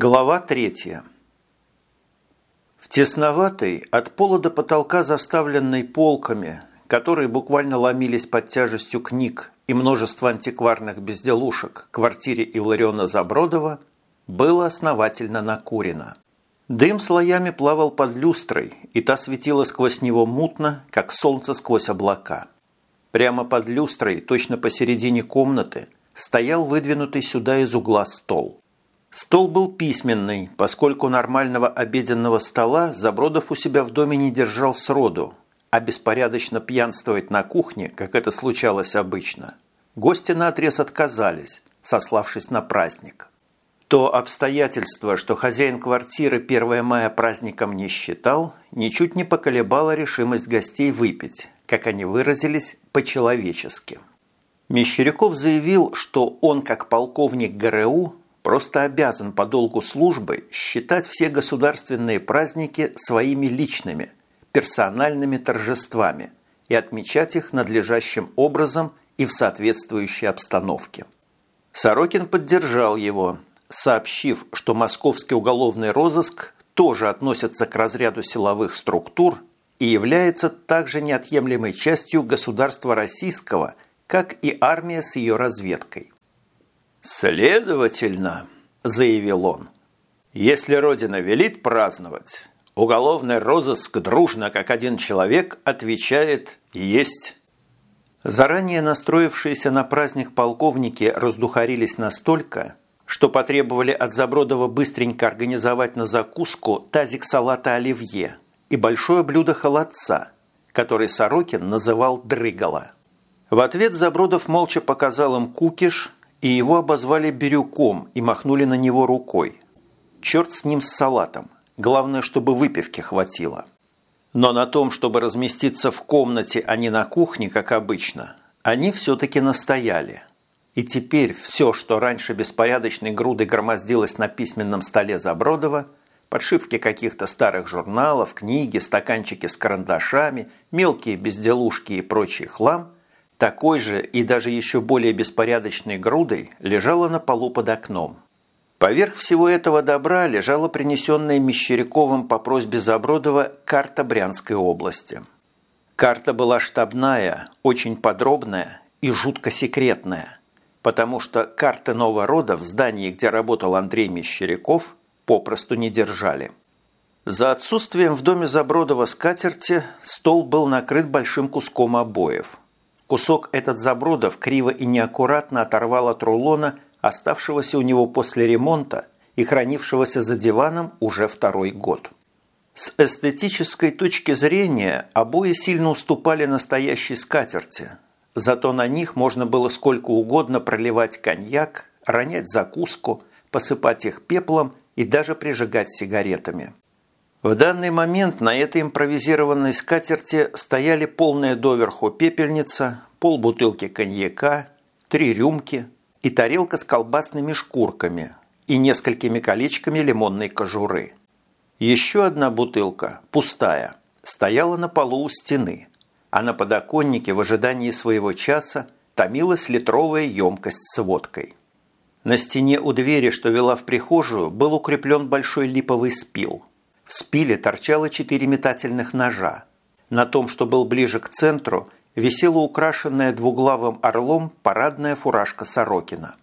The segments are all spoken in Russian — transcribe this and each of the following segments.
Глава третья. В тесноватой, от пола до потолка заставленной полками, которые буквально ломились под тяжестью книг и множества антикварных безделушек квартире Илариона Забродова, было основательно накурено. Дым слоями плавал под люстрой, и та светила сквозь него мутно, как солнце сквозь облака. Прямо под люстрой, точно посередине комнаты, стоял выдвинутый сюда из угла стол. Стол был письменный, поскольку нормального обеденного стола Забродов у себя в доме не держал сроду, а беспорядочно пьянствовать на кухне, как это случалось обычно. Гости наотрез отказались, сославшись на праздник. То обстоятельство, что хозяин квартиры 1 мая праздником не считал, ничуть не поколебало решимость гостей выпить, как они выразились, по-человечески. Мещеряков заявил, что он, как полковник ГРУ, просто обязан по долгу службы считать все государственные праздники своими личными, персональными торжествами и отмечать их надлежащим образом и в соответствующей обстановке. Сорокин поддержал его, сообщив, что московский уголовный розыск тоже относится к разряду силовых структур и является также неотъемлемой частью государства российского, как и армия с ее разведкой. «Следовательно», – заявил он, – «если Родина велит праздновать, уголовный розыск дружно, как один человек, отвечает «есть». Заранее настроившиеся на праздник полковники раздухарились настолько, что потребовали от Забродова быстренько организовать на закуску тазик салата оливье и большое блюдо холодца, который Сорокин называл «дрыгало». В ответ Забродов молча показал им кукиш, и его обозвали «бирюком» и махнули на него рукой. Черт с ним с салатом. Главное, чтобы выпивки хватило. Но на том, чтобы разместиться в комнате, а не на кухне, как обычно, они все-таки настояли – и теперь все, что раньше беспорядочной грудой громоздилось на письменном столе Забродова, подшивки каких-то старых журналов, книги, стаканчики с карандашами, мелкие безделушки и прочий хлам, такой же и даже еще более беспорядочной грудой лежало на полу под окном. Поверх всего этого добра лежала принесенная Мещеряковым по просьбе Забродова карта Брянской области. Карта была штабная, очень подробная и жутко секретная потому что карты нового рода в здании, где работал Андрей Мещеряков, попросту не держали. За отсутствием в доме Забродова скатерти стол был накрыт большим куском обоев. Кусок этот Забродов криво и неаккуратно оторвал от рулона, оставшегося у него после ремонта и хранившегося за диваном уже второй год. С эстетической точки зрения обои сильно уступали настоящей скатерти – Зато на них можно было сколько угодно проливать коньяк, ронять закуску, посыпать их пеплом и даже прижигать сигаретами. В данный момент на этой импровизированной скатерти стояли полная доверху пепельница, полбутылки коньяка, три рюмки и тарелка с колбасными шкурками и несколькими колечками лимонной кожуры. Еще одна бутылка, пустая, стояла на полу у стены, а на подоконнике в ожидании своего часа томилась литровая емкость с водкой. На стене у двери, что вела в прихожую, был укреплен большой липовый спил. В спиле торчало четыре метательных ножа. На том, что был ближе к центру, висела украшенная двуглавым орлом парадная фуражка Сорокина.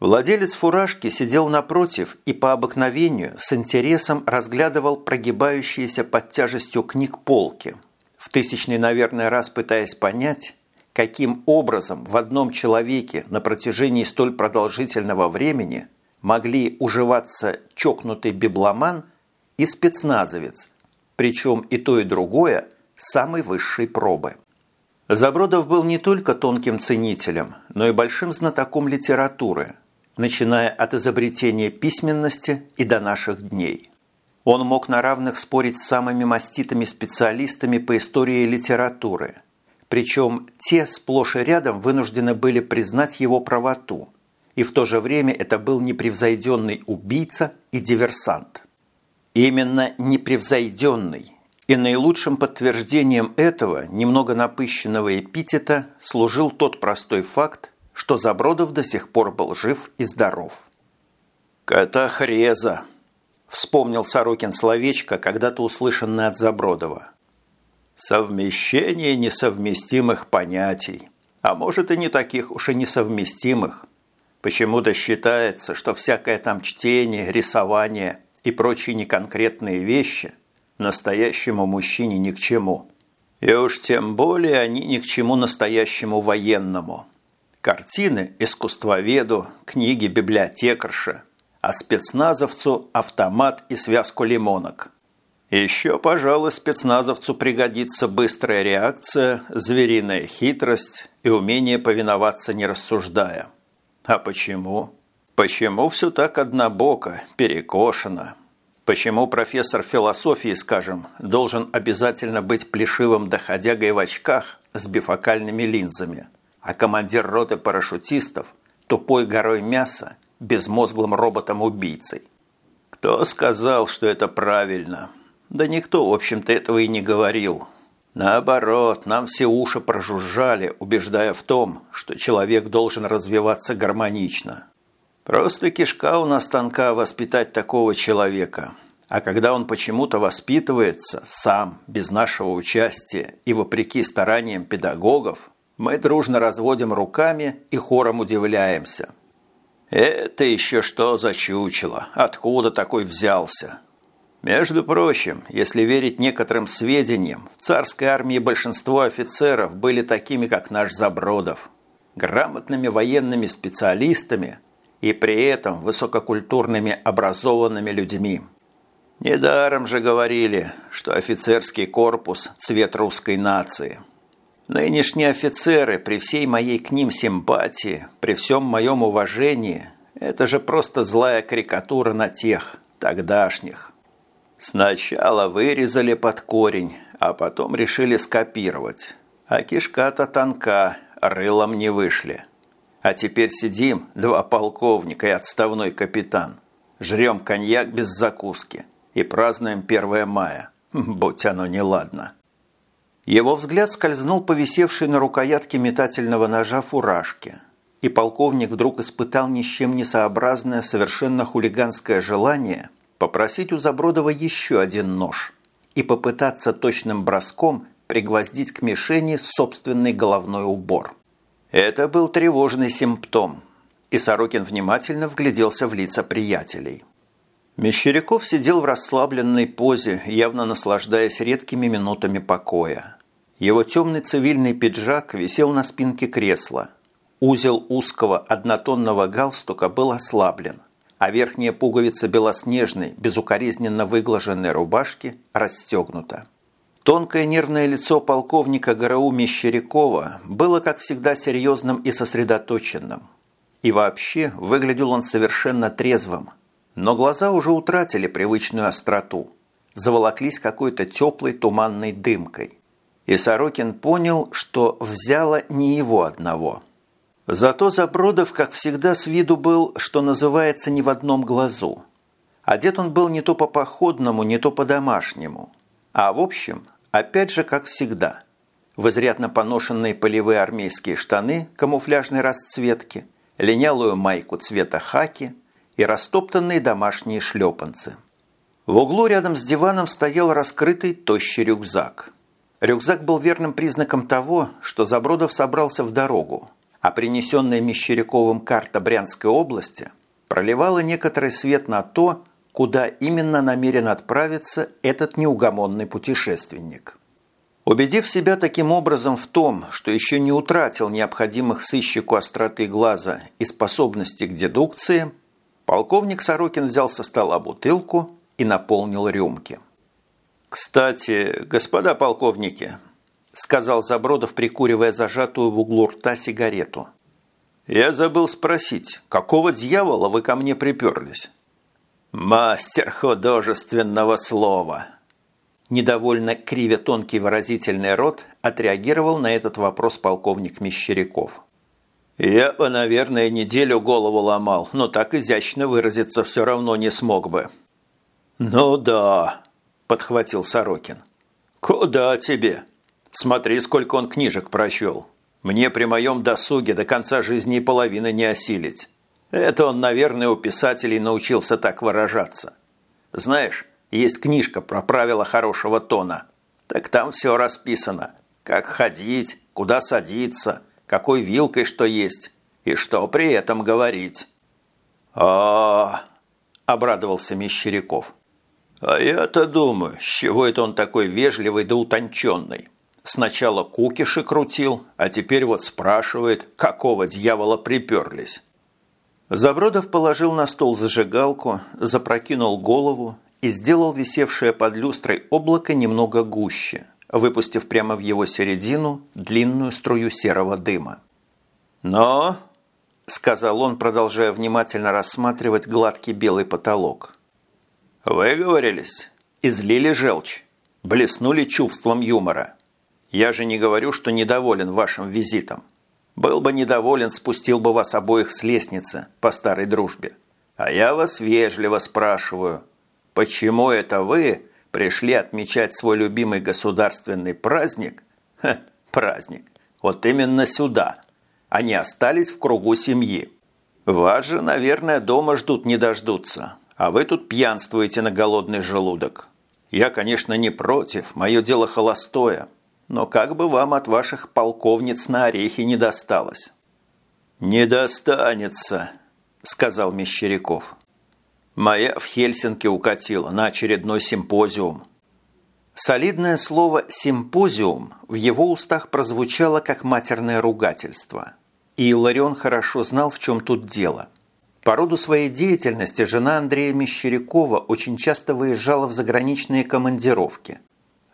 Владелец фуражки сидел напротив и по обыкновению с интересом разглядывал прогибающиеся под тяжестью книг полки – в тысячный, наверное, раз пытаясь понять, каким образом в одном человеке на протяжении столь продолжительного времени могли уживаться чокнутый библоман и спецназовец, причем и то, и другое самой высшей пробы. Забродов был не только тонким ценителем, но и большим знатоком литературы, начиная от изобретения письменности и до наших дней – он мог на равных спорить с самыми маститыми специалистами по истории литературы. Причем те сплошь и рядом вынуждены были признать его правоту. И в то же время это был непревзойденный убийца и диверсант. Именно непревзойденный. И наилучшим подтверждением этого немного напыщенного эпитета служил тот простой факт, что Забродов до сих пор был жив и здоров. «Катахреза», – вспомнил Сорокин словечко, когда-то услышанное от Забродова. «Совмещение несовместимых понятий, а может и не таких уж и несовместимых. Почему-то считается, что всякое там чтение, рисование и прочие неконкретные вещи настоящему мужчине ни к чему. И уж тем более они ни к чему настоящему военному. Картины – искусствоведу, книги – библиотекарше, а спецназовцу – автомат и связку лимонок. Еще, пожалуй, спецназовцу пригодится быстрая реакция, звериная хитрость и умение повиноваться не рассуждая. А почему? Почему все так однобоко, перекошено? Почему профессор философии, скажем, должен обязательно быть плешивым доходягой в очках с бифокальными линзами, а командир роты парашютистов – тупой горой мяса, безмозглым роботом-убийцей? Кто сказал, что это правильно? Да никто, в общем-то, этого и не говорил. Наоборот, нам все уши прожужжали, убеждая в том, что человек должен развиваться гармонично. Просто кишка у нас тонка воспитать такого человека. А когда он почему-то воспитывается сам, без нашего участия и вопреки стараниям педагогов, мы дружно разводим руками и хором удивляемся. Это еще что за чучело? Откуда такой взялся? Между прочим, если верить некоторым сведениям, в царской армии большинство офицеров были такими, как наш Забродов, грамотными военными специалистами и при этом высококультурными образованными людьми. Недаром же говорили, что офицерский корпус – цвет русской нации. Нынешние офицеры, при всей моей к ним симпатии, при всем моем уважении – это же просто злая карикатура на тех, тогдашних. Сначала вырезали под корень, а потом решили скопировать. А кишка-то тонка, рылом не вышли. А теперь сидим, два полковника и отставной капитан. Жрем коньяк без закуски и празднуем 1 мая. Будь оно неладно. Его взгляд скользнул по висевшей на рукоятке метательного ножа фуражке. И полковник вдруг испытал ни с чем несообразное, совершенно хулиганское желание – попросить у Забродова еще один нож и попытаться точным броском пригвоздить к мишени собственный головной убор. Это был тревожный симптом, и Сорокин внимательно вгляделся в лица приятелей. Мещеряков сидел в расслабленной позе, явно наслаждаясь редкими минутами покоя. Его темный цивильный пиджак висел на спинке кресла. Узел узкого однотонного галстука был ослаблен – а верхняя пуговица белоснежной, безукоризненно выглаженной рубашки расстегнута. Тонкое нервное лицо полковника ГРУ Мещерякова было, как всегда, серьезным и сосредоточенным. И вообще выглядел он совершенно трезвым. Но глаза уже утратили привычную остроту, заволоклись какой-то теплой туманной дымкой. И Сорокин понял, что взяло не его одного – Зато Забродов, как всегда, с виду был, что называется, не в одном глазу. Одет он был не то по-походному, не то по-домашнему. А в общем, опять же, как всегда. В изрядно поношенные полевые армейские штаны камуфляжной расцветки, линялую майку цвета хаки и растоптанные домашние шлепанцы. В углу рядом с диваном стоял раскрытый тощий рюкзак. Рюкзак был верным признаком того, что Забродов собрался в дорогу, а принесенная Мещеряковым карта Брянской области проливала некоторый свет на то, куда именно намерен отправиться этот неугомонный путешественник. Убедив себя таким образом в том, что еще не утратил необходимых сыщику остроты глаза и способности к дедукции, полковник Сорокин взял со стола бутылку и наполнил рюмки. «Кстати, господа полковники, сказал Забродов, прикуривая зажатую в углу рта сигарету. «Я забыл спросить, какого дьявола вы ко мне приперлись?» «Мастер художественного слова!» Недовольно кривя тонкий выразительный рот отреагировал на этот вопрос полковник Мещеряков. «Я бы, наверное, неделю голову ломал, но так изящно выразиться все равно не смог бы». «Ну да», – подхватил Сорокин. «Куда тебе? Смотри, сколько он книжек прочел. Мне при моем досуге до конца жизни и половины не осилить. Это он, наверное, у писателей научился так выражаться. Знаешь, есть книжка про правила хорошего тона. Так там все расписано. Как ходить, куда садиться, какой вилкой что есть и что при этом говорить. а, -а, -а обрадовался Мещеряков. «А я-то думаю, с чего это он такой вежливый да утонченный? Сначала кукиши крутил, а теперь вот спрашивает, какого дьявола приперлись». Забродов положил на стол зажигалку, запрокинул голову и сделал висевшее под люстрой облако немного гуще, выпустив прямо в его середину длинную струю серого дыма. «Но», – сказал он, продолжая внимательно рассматривать гладкий белый потолок, – «выговорились, излили желчь, блеснули чувством юмора. Я же не говорю, что недоволен вашим визитом. Был бы недоволен, спустил бы вас обоих с лестницы по старой дружбе. А я вас вежливо спрашиваю, почему это вы пришли отмечать свой любимый государственный праздник? Ха, праздник. Вот именно сюда. Они остались в кругу семьи. Вас же, наверное, дома ждут не дождутся. А вы тут пьянствуете на голодный желудок. Я, конечно, не против, мое дело холостое. Но как бы вам от ваших полковниц на орехи не досталось?» «Не достанется», – сказал Мещеряков. «Моя в Хельсинки укатила на очередной симпозиум». Солидное слово «симпозиум» в его устах прозвучало как матерное ругательство. И Иларион хорошо знал, в чем тут дело. По роду своей деятельности жена Андрея Мещерякова очень часто выезжала в заграничные командировки –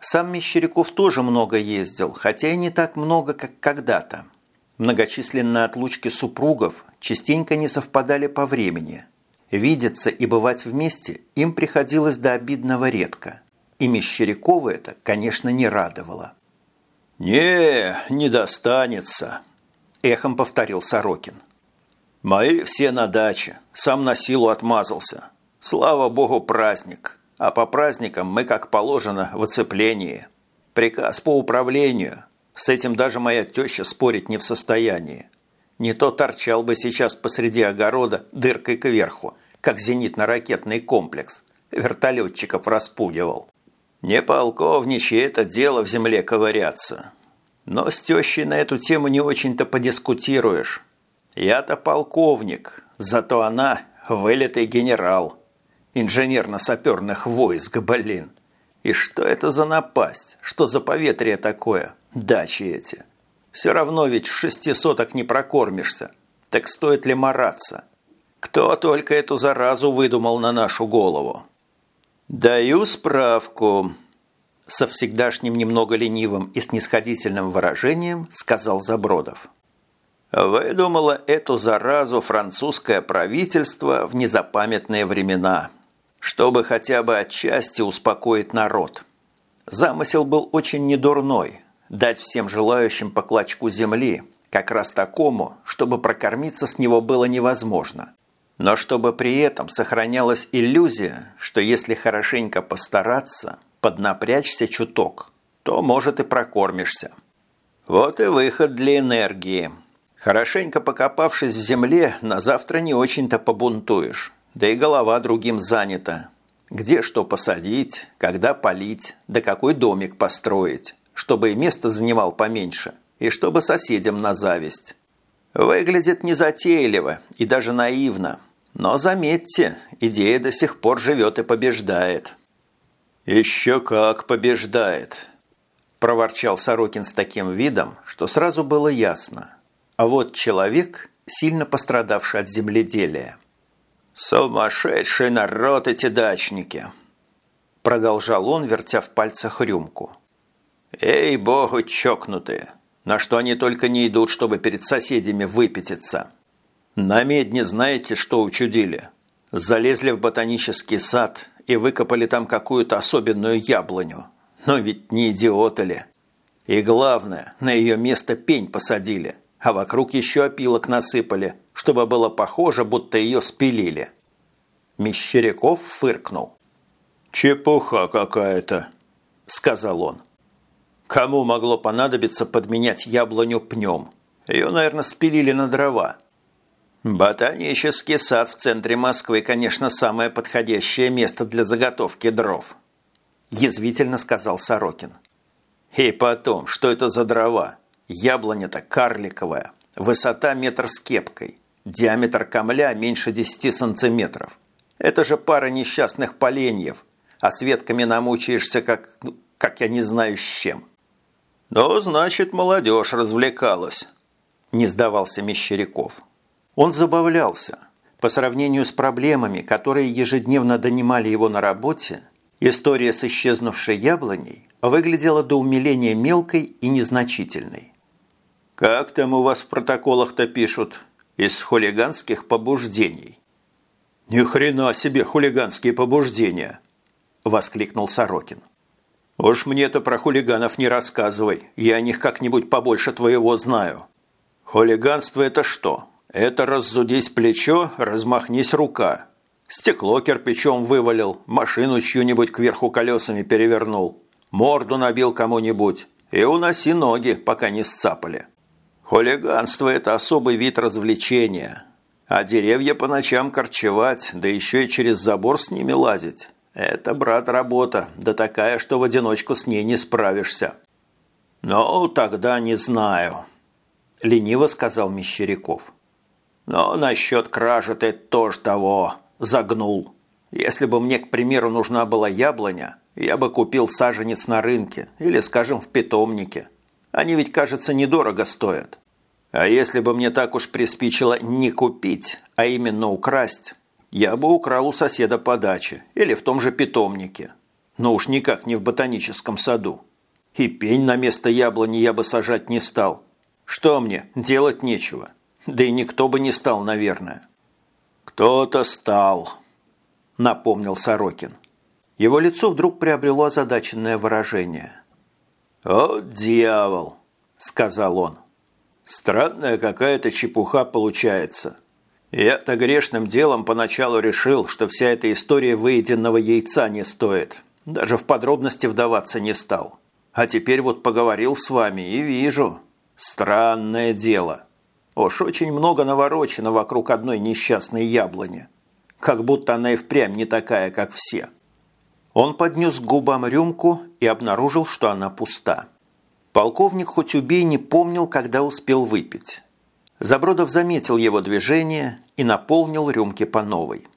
сам Мещеряков тоже много ездил, хотя и не так много, как когда-то. Многочисленные отлучки супругов частенько не совпадали по времени. Видеться и бывать вместе им приходилось до обидного редко. И Мещерякова это, конечно, не радовало. «Не, не достанется», – эхом повторил Сорокин. «Мои все на даче, сам на силу отмазался. Слава богу, праздник а по праздникам мы, как положено, в оцеплении. Приказ по управлению. С этим даже моя теща спорить не в состоянии. Не то торчал бы сейчас посреди огорода дыркой кверху, как зенитно-ракетный комплекс. Вертолетчиков распугивал. Не полковничье это дело в земле ковыряться. Но с тещей на эту тему не очень-то подискутируешь. Я-то полковник, зато она вылитый генерал инженерно-саперных войск, блин. И что это за напасть? Что за поветрие такое? Дачи эти. Все равно ведь шести соток не прокормишься. Так стоит ли мараться? Кто только эту заразу выдумал на нашу голову? Даю справку. Со всегдашним немного ленивым и снисходительным выражением сказал Забродов. Выдумало эту заразу французское правительство в незапамятные времена – чтобы хотя бы отчасти успокоить народ. Замысел был очень недурной – дать всем желающим по клочку земли, как раз такому, чтобы прокормиться с него было невозможно. Но чтобы при этом сохранялась иллюзия, что если хорошенько постараться, поднапрячься чуток, то, может, и прокормишься. Вот и выход для энергии. Хорошенько покопавшись в земле, на завтра не очень-то побунтуешь да и голова другим занята. Где что посадить, когда полить, да какой домик построить, чтобы и место занимал поменьше, и чтобы соседям на зависть. Выглядит незатейливо и даже наивно, но заметьте, идея до сих пор живет и побеждает. «Еще как побеждает!» – проворчал Сорокин с таким видом, что сразу было ясно. А вот человек, сильно пострадавший от земледелия – «Сумасшедший народ эти дачники!» Продолжал он, вертя в пальцах рюмку. «Эй, богу, чокнутые! На что они только не идут, чтобы перед соседями выпятиться! На медне знаете, что учудили? Залезли в ботанический сад и выкопали там какую-то особенную яблоню. Но ведь не идиоты ли? И главное, на ее место пень посадили, а вокруг еще опилок насыпали – чтобы было похоже, будто ее спилили. Мещеряков фыркнул. «Чепуха какая-то», – сказал он. «Кому могло понадобиться подменять яблоню пнем? Ее, наверное, спилили на дрова». «Ботанический сад в центре Москвы, конечно, самое подходящее место для заготовки дров», – язвительно сказал Сорокин. «И потом, что это за дрова? Яблоня-то карликовая, высота метр с кепкой, диаметр камля меньше 10 сантиметров. Это же пара несчастных поленьев, а с ветками намучаешься, как, ну, как я не знаю с чем». «Ну, значит, молодежь развлекалась», – не сдавался Мещеряков. Он забавлялся. По сравнению с проблемами, которые ежедневно донимали его на работе, история с исчезнувшей яблоней выглядела до умиления мелкой и незначительной. «Как там у вас в протоколах-то пишут? Из хулиганских побуждений?» «Ни хрена себе хулиганские побуждения!» – воскликнул Сорокин. «Уж мне-то про хулиганов не рассказывай, я о них как-нибудь побольше твоего знаю. Хулиганство – это что? Это раззудись плечо, размахнись рука. Стекло кирпичом вывалил, машину чью-нибудь кверху колесами перевернул, морду набил кому-нибудь и уноси ноги, пока не сцапали. Хулиганство – это особый вид развлечения. А деревья по ночам корчевать, да еще и через забор с ними лазить – это, брат, работа, да такая, что в одиночку с ней не справишься. «Ну, тогда не знаю», – лениво сказал Мещеряков. Но насчет кражи ты тоже того загнул. Если бы мне, к примеру, нужна была яблоня, я бы купил саженец на рынке или, скажем, в питомнике. Они ведь, кажется, недорого стоят. А если бы мне так уж приспичило не купить, а именно украсть, я бы украл у соседа по даче или в том же питомнике. Но уж никак не в ботаническом саду. И пень на место яблони я бы сажать не стал. Что мне, делать нечего. Да и никто бы не стал, наверное. «Кто-то стал», – напомнил Сорокин. Его лицо вдруг приобрело озадаченное выражение. «О, дьявол!» – сказал он. «Странная какая-то чепуха получается. Я-то грешным делом поначалу решил, что вся эта история выеденного яйца не стоит. Даже в подробности вдаваться не стал. А теперь вот поговорил с вами и вижу. Странное дело». Уж очень много наворочено вокруг одной несчастной яблони. Как будто она и впрямь не такая, как все. Он поднес к губам рюмку и обнаружил, что она пуста. Полковник хоть убей не помнил, когда успел выпить. Забродов заметил его движение и наполнил рюмки по новой.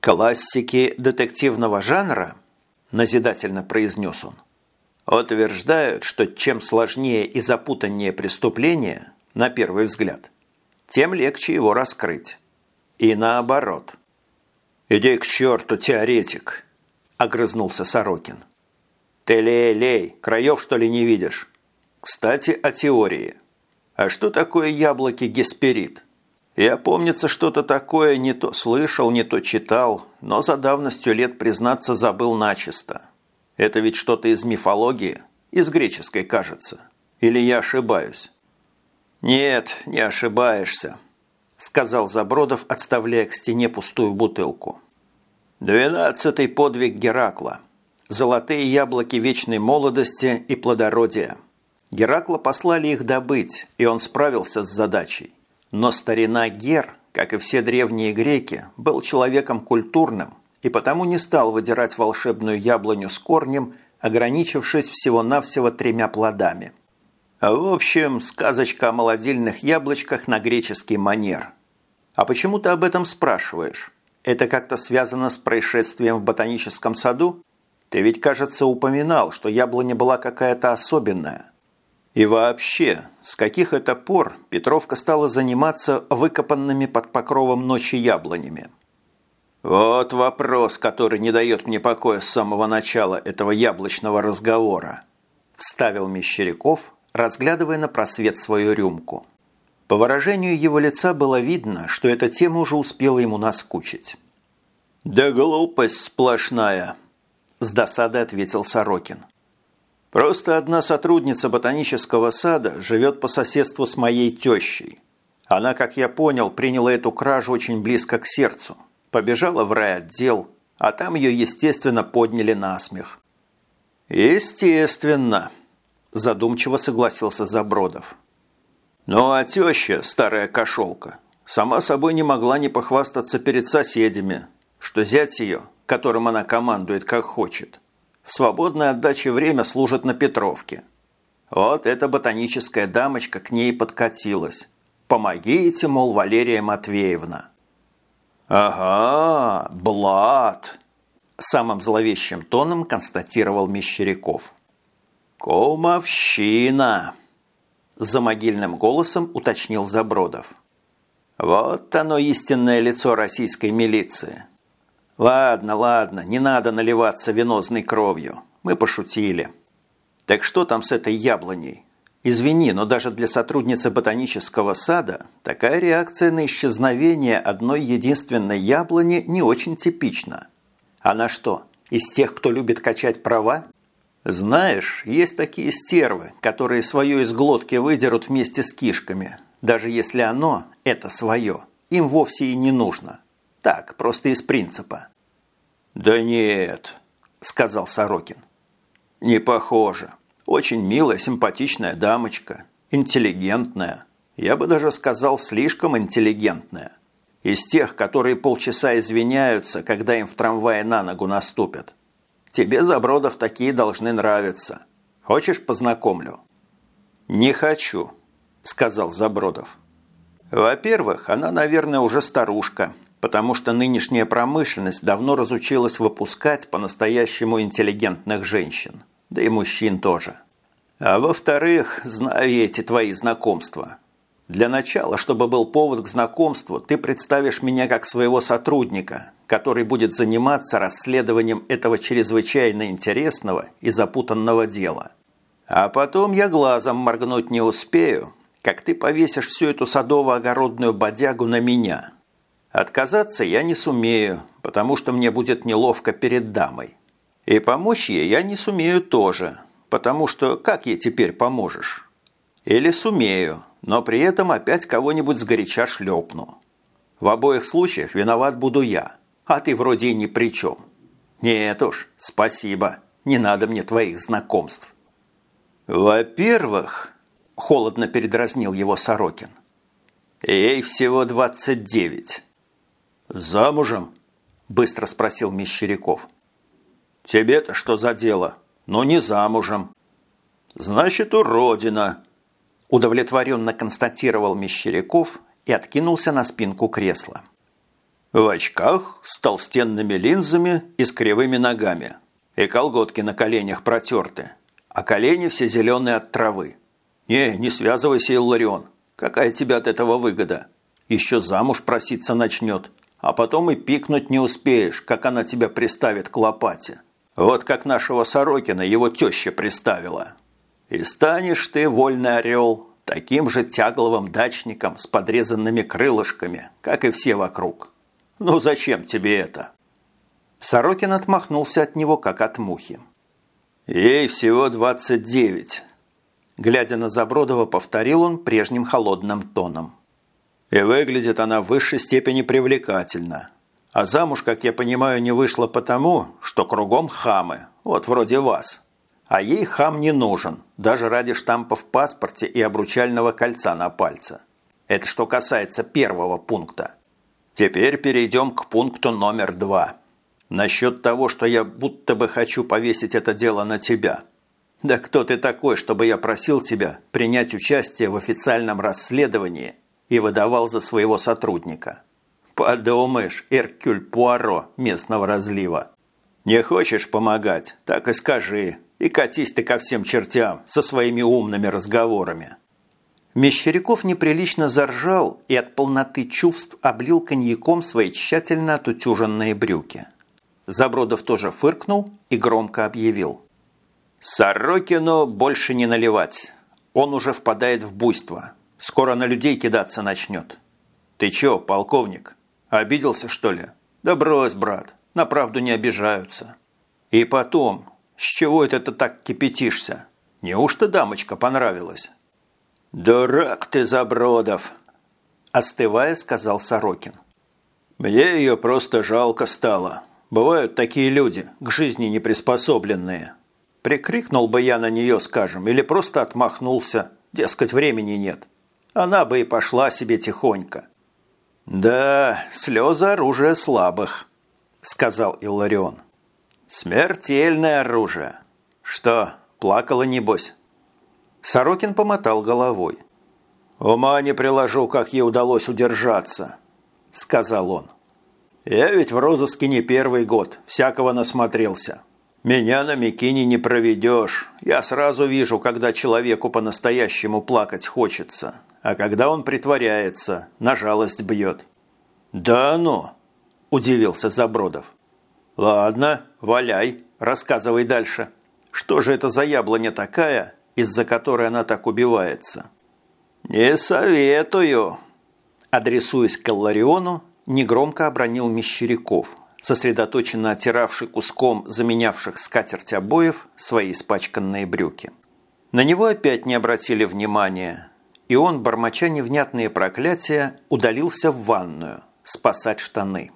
«Классики детективного жанра», – назидательно произнес он, – утверждают, что чем сложнее и запутаннее преступление – на первый взгляд, тем легче его раскрыть. И наоборот. «Иди к черту, теоретик!» – огрызнулся Сорокин. «Ты лей-лей, краев что ли не видишь? Кстати, о теории. А что такое яблоки гесперид? Я, помнится, что-то такое не то слышал, не то читал, но за давностью лет, признаться, забыл начисто. Это ведь что-то из мифологии, из греческой, кажется. Или я ошибаюсь?» «Нет, не ошибаешься», – сказал Забродов, отставляя к стене пустую бутылку. «Двенадцатый подвиг Геракла. Золотые яблоки вечной молодости и плодородия. Геракла послали их добыть, и он справился с задачей. Но старина Гер, как и все древние греки, был человеком культурным и потому не стал выдирать волшебную яблоню с корнем, ограничившись всего-навсего тремя плодами – в общем, сказочка о молодильных яблочках на греческий манер. А почему ты об этом спрашиваешь? Это как-то связано с происшествием в ботаническом саду? Ты ведь, кажется, упоминал, что яблоня была какая-то особенная. И вообще, с каких это пор Петровка стала заниматься выкопанными под покровом ночи яблонями? Вот вопрос, который не дает мне покоя с самого начала этого яблочного разговора. Вставил Мещеряков, разглядывая на просвет свою рюмку. По выражению его лица было видно, что эта тема уже успела ему наскучить. «Да глупость сплошная», – с досадой ответил Сорокин. «Просто одна сотрудница ботанического сада живет по соседству с моей тещей. Она, как я понял, приняла эту кражу очень близко к сердцу, побежала в райотдел, а там ее, естественно, подняли на смех». «Естественно», задумчиво согласился Забродов. Ну а теща, старая кошелка, Сама собой не могла не похвастаться перед соседями, что зять ее, которым она командует как хочет, в свободное отдаче время служит на Петровке. Вот эта ботаническая дамочка к ней подкатилась. «Помогите, мол, Валерия Матвеевна». «Ага, Блад!» – самым зловещим тоном констатировал Мещеряков. «Кумовщина!» – за могильным голосом уточнил Забродов. «Вот оно истинное лицо российской милиции. Ладно, ладно, не надо наливаться венозной кровью. Мы пошутили. Так что там с этой яблоней? Извини, но даже для сотрудницы ботанического сада такая реакция на исчезновение одной единственной яблони не очень типична. Она что, из тех, кто любит качать права? Знаешь, есть такие стервы, которые свое из глотки выдерут вместе с кишками, даже если оно, это свое, им вовсе и не нужно. Так, просто из принципа. «Да нет», – сказал Сорокин. «Не похоже. Очень милая, симпатичная дамочка. Интеллигентная. Я бы даже сказал, слишком интеллигентная. Из тех, которые полчаса извиняются, когда им в трамвае на ногу наступят. Тебе, Забродов, такие должны нравиться. Хочешь, познакомлю?» «Не хочу», – сказал Забродов. «Во-первых, она, наверное, уже старушка, потому что нынешняя промышленность давно разучилась выпускать по-настоящему интеллигентных женщин да и мужчин тоже. А во-вторых, знаю эти твои знакомства. Для начала, чтобы был повод к знакомству, ты представишь меня как своего сотрудника, который будет заниматься расследованием этого чрезвычайно интересного и запутанного дела. А потом я глазом моргнуть не успею, как ты повесишь всю эту садово-огородную бодягу на меня. Отказаться я не сумею, потому что мне будет неловко перед дамой. И помочь ей я не сумею тоже, потому что как ей теперь поможешь? Или сумею, но при этом опять кого-нибудь сгоряча шлепну. В обоих случаях виноват буду я, а ты вроде и ни при чем. Нет уж, спасибо, не надо мне твоих знакомств. Во-первых, холодно передразнил его Сорокин, ей всего двадцать девять. Замужем? Быстро спросил Мещеряков. «Тебе-то что за дело? Ну, не замужем». «Значит, уродина», – удовлетворенно констатировал Мещеряков и откинулся на спинку кресла. В очках, с толстенными линзами и с кривыми ногами. И колготки на коленях протерты. А колени все зеленые от травы. Не, не связывайся, Илларион. Какая тебе от этого выгода? Еще замуж проситься начнет. А потом и пикнуть не успеешь, как она тебя приставит к лопате. Вот как нашего Сорокина его теща приставила. И станешь ты, вольный орел, таким же тягловым дачником с подрезанными крылышками, как и все вокруг. Ну зачем тебе это?» Сорокин отмахнулся от него, как от мухи. «Ей всего двадцать девять», – глядя на Забродова, повторил он прежним холодным тоном. «И выглядит она в высшей степени привлекательно. А замуж, как я понимаю, не вышла потому, что кругом хамы, вот вроде вас. А ей хам не нужен, даже ради штампа в паспорте и обручального кольца на пальце. Это что касается первого пункта. Теперь перейдем к пункту номер два. Насчет того, что я будто бы хочу повесить это дело на тебя. Да кто ты такой, чтобы я просил тебя принять участие в официальном расследовании и выдавал за своего сотрудника?» Подумаешь, Эркюль Пуаро местного разлива. Не хочешь помогать, так и скажи. И катись ты ко всем чертям со своими умными разговорами. Мещеряков неприлично заржал и от полноты чувств облил коньяком свои тщательно отутюженные брюки. Забродов тоже фыркнул и громко объявил. «Сорокину больше не наливать. Он уже впадает в буйство. Скоро на людей кидаться начнет. Ты чё, полковник, Обиделся, что ли? Да брось, брат, на правду не обижаются. И потом, с чего это ты так кипятишься? Неужто дамочка понравилась? Дурак ты, Забродов! Остывая, сказал Сорокин. Мне ее просто жалко стало. Бывают такие люди, к жизни не приспособленные. Прикрикнул бы я на нее, скажем, или просто отмахнулся, дескать, времени нет. Она бы и пошла себе тихонько. «Да, слезы оружия слабых», – сказал Илларион. «Смертельное оружие. Что, плакала небось?» Сорокин помотал головой. «Ума не приложу, как ей удалось удержаться», – сказал он. «Я ведь в розыске не первый год, всякого насмотрелся. Меня на Микине не проведешь. Я сразу вижу, когда человеку по-настоящему плакать хочется, а когда он притворяется, на жалость бьет». «Да ну!» – удивился Забродов. «Ладно, валяй, рассказывай дальше. Что же это за яблоня такая, из-за которой она так убивается?» «Не советую!» Адресуясь к Лариону, негромко обронил Мещеряков, сосредоточенно оттиравший куском заменявших скатерть обоев свои испачканные брюки. На него опять не обратили внимания, и он, бормоча невнятные проклятия, удалился в ванную спасать штаны.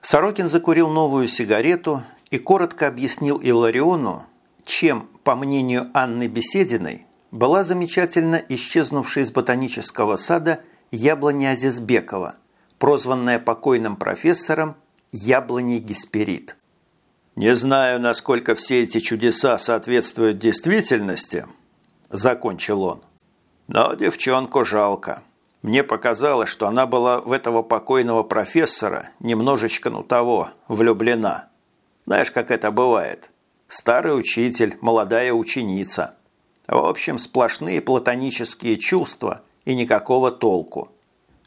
Сорокин закурил новую сигарету и коротко объяснил Илариону, чем, по мнению Анны Бесединой, была замечательно исчезнувшая из ботанического сада яблоня Азизбекова, прозванная покойным профессором яблоней Гесперид. «Не знаю, насколько все эти чудеса соответствуют действительности», – закончил он. «Но девчонку жалко. Мне показалось, что она была в этого покойного профессора немножечко, ну того, влюблена. Знаешь, как это бывает? Старый учитель, молодая ученица. В общем, сплошные платонические чувства и никакого толку.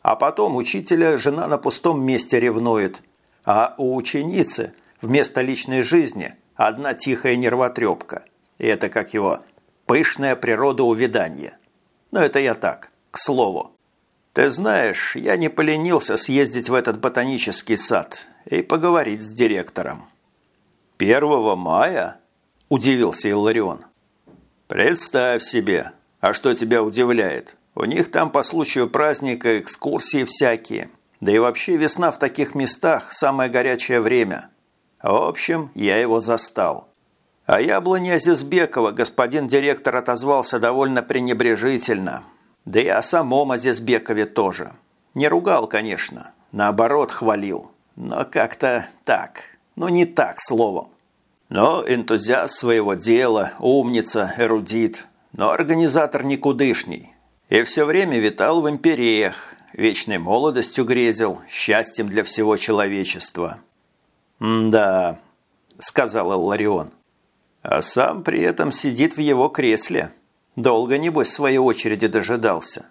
А потом учителя жена на пустом месте ревнует, а у ученицы вместо личной жизни одна тихая нервотрепка. И это как его пышная природа увядания. Но это я так, к слову. Ты знаешь, я не поленился съездить в этот ботанический сад и поговорить с директором. «Первого мая?» – удивился Илларион. «Представь себе. А что тебя удивляет? У них там по случаю праздника экскурсии всякие. Да и вообще весна в таких местах – самое горячее время. В общем, я его застал. А яблони Азизбекова господин директор отозвался довольно пренебрежительно. Да и о самом Азизбекове тоже. Не ругал, конечно. Наоборот, хвалил. Но как-то так но не так словом. Но энтузиаст своего дела, умница, эрудит, но организатор никудышний. И все время витал в империях, вечной молодостью грезил, счастьем для всего человечества. «Да», – сказал Ларион. А сам при этом сидит в его кресле. Долго, небось, своей очереди дожидался.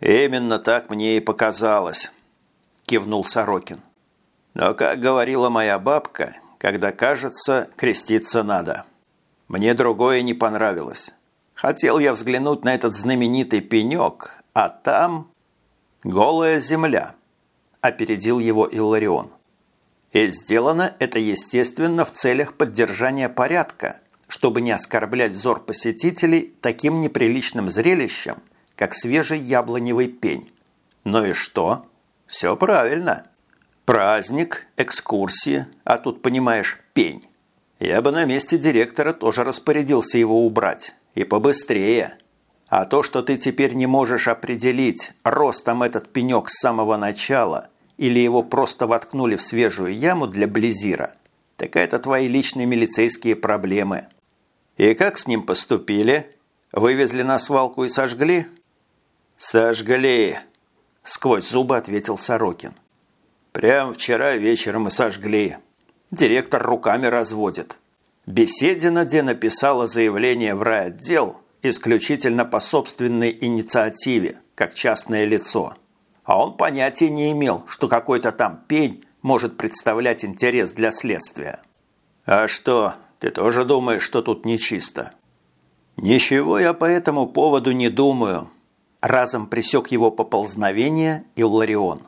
«Именно так мне и показалось», – кивнул Сорокин. Но, как говорила моя бабка, когда кажется, креститься надо. Мне другое не понравилось. Хотел я взглянуть на этот знаменитый пенек, а там голая земля. Опередил его Илларион. И сделано это, естественно, в целях поддержания порядка, чтобы не оскорблять взор посетителей таким неприличным зрелищем, как свежий яблоневый пень. Ну и что? Все правильно. Праздник, экскурсии, а тут, понимаешь, пень. Я бы на месте директора тоже распорядился его убрать. И побыстрее. А то, что ты теперь не можешь определить, ростом этот пенек с самого начала или его просто воткнули в свежую яму для близира, так это твои личные милицейские проблемы. И как с ним поступили? Вывезли на свалку и сожгли? Сожгли, сквозь зубы ответил Сорокин. Прям вчера вечером и сожгли. Директор руками разводит. Беседина, где написала заявление в райотдел исключительно по собственной инициативе, как частное лицо. А он понятия не имел, что какой-то там пень может представлять интерес для следствия. А что, ты тоже думаешь, что тут нечисто? Ничего я по этому поводу не думаю. Разом присек его поползновение Илларион.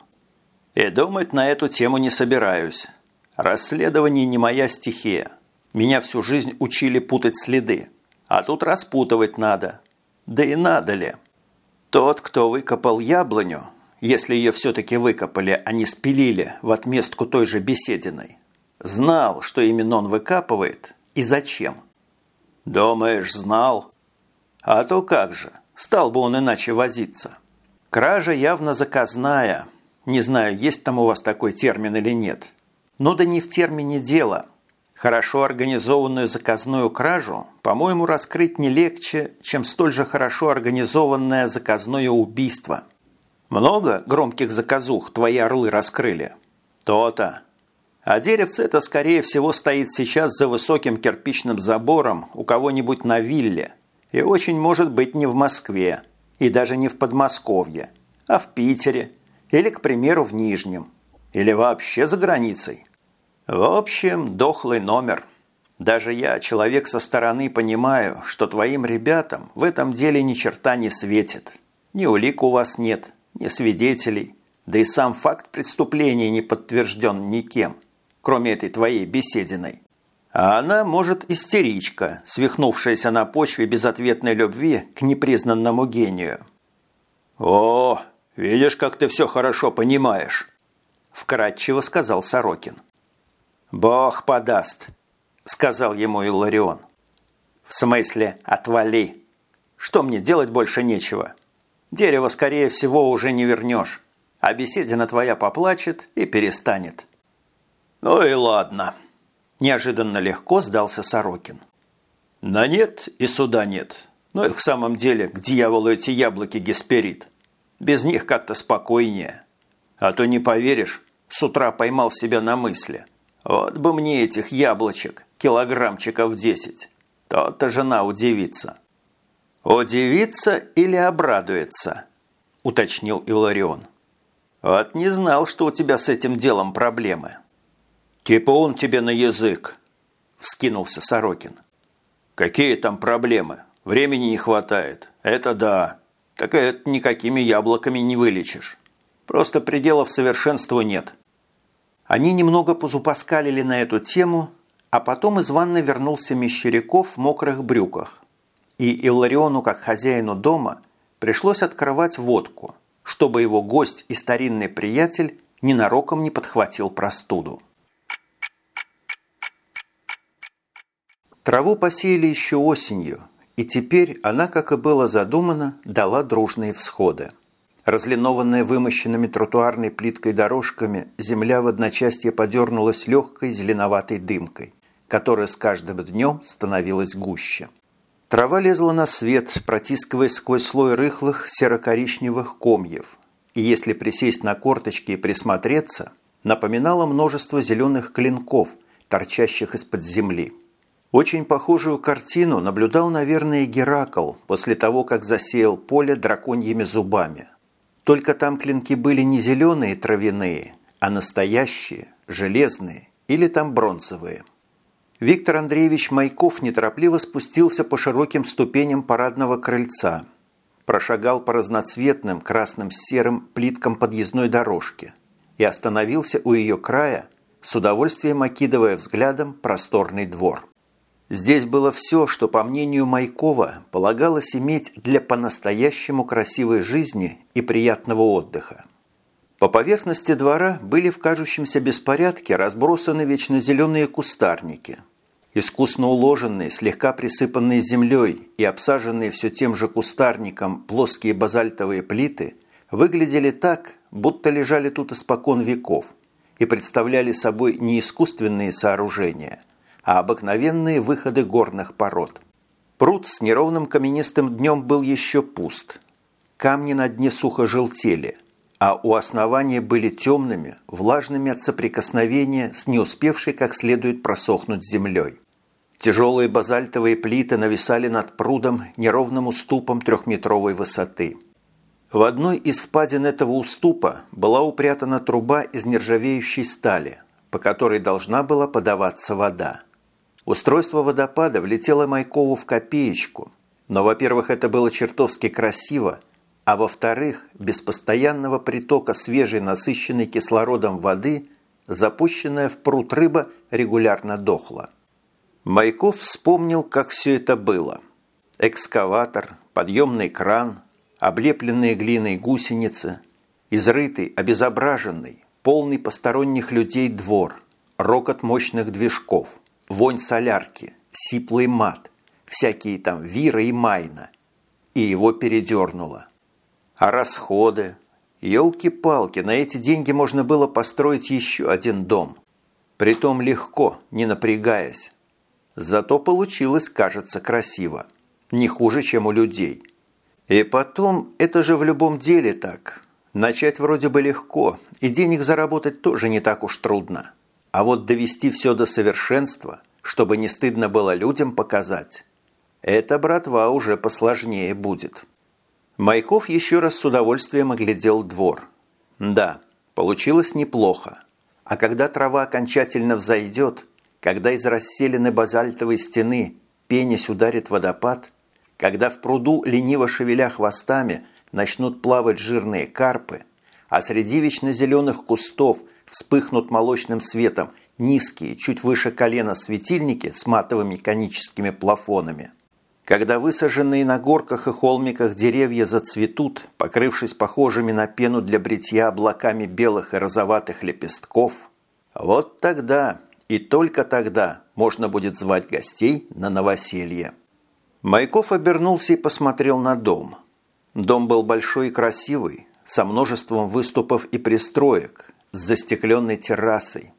И думать на эту тему не собираюсь. Расследование не моя стихия. Меня всю жизнь учили путать следы. А тут распутывать надо. Да и надо ли? Тот, кто выкопал яблоню, если ее все-таки выкопали, а не спилили в отместку той же бесединой, знал, что именно он выкапывает и зачем. Думаешь, знал? А то как же, стал бы он иначе возиться. Кража явно заказная – Не знаю, есть там у вас такой термин или нет. Но да не в термине дело. Хорошо организованную заказную кражу, по-моему, раскрыть не легче, чем столь же хорошо организованное заказное убийство. Много громких заказух твои орлы раскрыли? То-то. А деревце это, скорее всего, стоит сейчас за высоким кирпичным забором у кого-нибудь на вилле. И очень может быть не в Москве, и даже не в Подмосковье, а в Питере, или, к примеру, в Нижнем, или вообще за границей. В общем, дохлый номер. Даже я, человек со стороны, понимаю, что твоим ребятам в этом деле ни черта не светит. Ни улик у вас нет, ни свидетелей, да и сам факт преступления не подтвержден никем – кроме этой твоей бесединой. А она, может, истеричка, свихнувшаяся на почве безответной любви к непризнанному гению. «О, видишь, как ты все хорошо понимаешь», – вкратчиво сказал Сорокин. «Бог подаст», – сказал ему Илларион. «В смысле, отвали. Что мне делать больше нечего? Дерево, скорее всего, уже не вернешь, а беседина твоя поплачет и перестанет». «Ну и ладно», – неожиданно легко сдался Сорокин. «На нет и суда нет. Ну и в самом деле, к дьяволу эти яблоки Гесперид. Без них как-то спокойнее. А то не поверишь, с утра поймал себя на мысли. Вот бы мне этих яблочек, килограммчиков десять. То-то жена удивится». «Удивится или обрадуется?» – уточнил Иларион. «Вот не знал, что у тебя с этим делом проблемы». «Типа он тебе на язык», – вскинулся Сорокин. «Какие там проблемы? Времени не хватает. Это да. Так это никакими яблоками не вылечишь. Просто пределов совершенства нет». Они немного позупаскалили на эту тему, а потом из ванны вернулся Мещеряков в мокрых брюках. И Иллариону, как хозяину дома, пришлось открывать водку, чтобы его гость и старинный приятель ненароком не подхватил простуду. Траву посеяли еще осенью, и теперь она, как и было задумано, дала дружные всходы. Разлинованная вымощенными тротуарной плиткой дорожками, земля в одночасье подернулась легкой зеленоватой дымкой, которая с каждым днем становилась гуще. Трава лезла на свет, протискиваясь сквозь слой рыхлых серо-коричневых комьев, и если присесть на корточки и присмотреться, напоминала множество зеленых клинков, торчащих из-под земли. Очень похожую картину наблюдал, наверное, Геракл после того, как засеял поле драконьими зубами. Только там клинки были не зеленые травяные, а настоящие, железные или там бронзовые. Виктор Андреевич Майков неторопливо спустился по широким ступеням парадного крыльца, прошагал по разноцветным красным с серым плиткам подъездной дорожки и остановился у ее края, с удовольствием окидывая взглядом просторный двор. Здесь было все, что, по мнению Майкова, полагалось иметь для по-настоящему красивой жизни и приятного отдыха. По поверхности двора были в кажущемся беспорядке разбросаны вечно зеленые кустарники. Искусно уложенные, слегка присыпанные землей и обсаженные все тем же кустарником плоские базальтовые плиты выглядели так, будто лежали тут испокон веков и представляли собой не искусственные сооружения – а обыкновенные выходы горных пород. Пруд с неровным каменистым днем был еще пуст. Камни на дне сухо желтели, а у основания были темными, влажными от соприкосновения с не успевшей как следует просохнуть землей. Тяжелые базальтовые плиты нависали над прудом неровным уступом трехметровой высоты. В одной из впадин этого уступа была упрятана труба из нержавеющей стали, по которой должна была подаваться вода. Устройство водопада влетело Майкову в копеечку, но, во-первых, это было чертовски красиво, а во-вторых, без постоянного притока свежей, насыщенной кислородом воды, запущенная в пруд рыба регулярно дохла. Майков вспомнил, как все это было. Экскаватор, подъемный кран, облепленные глиной гусеницы, изрытый, обезображенный, полный посторонних людей двор, рокот мощных движков – вонь солярки, сиплый мат, всякие там Вира и Майна. И его передернуло. А расходы? Ёлки-палки, на эти деньги можно было построить еще один дом. Притом легко, не напрягаясь. Зато получилось, кажется, красиво. Не хуже, чем у людей. И потом, это же в любом деле так. Начать вроде бы легко, и денег заработать тоже не так уж трудно. А вот довести все до совершенства, чтобы не стыдно было людям показать, это, братва, уже посложнее будет. Майков еще раз с удовольствием оглядел двор. Да, получилось неплохо. А когда трава окончательно взойдет, когда из расселены базальтовой стены пенясь ударит водопад, когда в пруду, лениво шевеля хвостами, начнут плавать жирные карпы, а среди вечно зеленых кустов вспыхнут молочным светом низкие, чуть выше колена светильники с матовыми коническими плафонами – когда высаженные на горках и холмиках деревья зацветут, покрывшись похожими на пену для бритья облаками белых и розоватых лепестков, вот тогда и только тогда можно будет звать гостей на новоселье. Майков обернулся и посмотрел на дом. Дом был большой и красивый, со множеством выступов и пристроек, с застекленной террасой,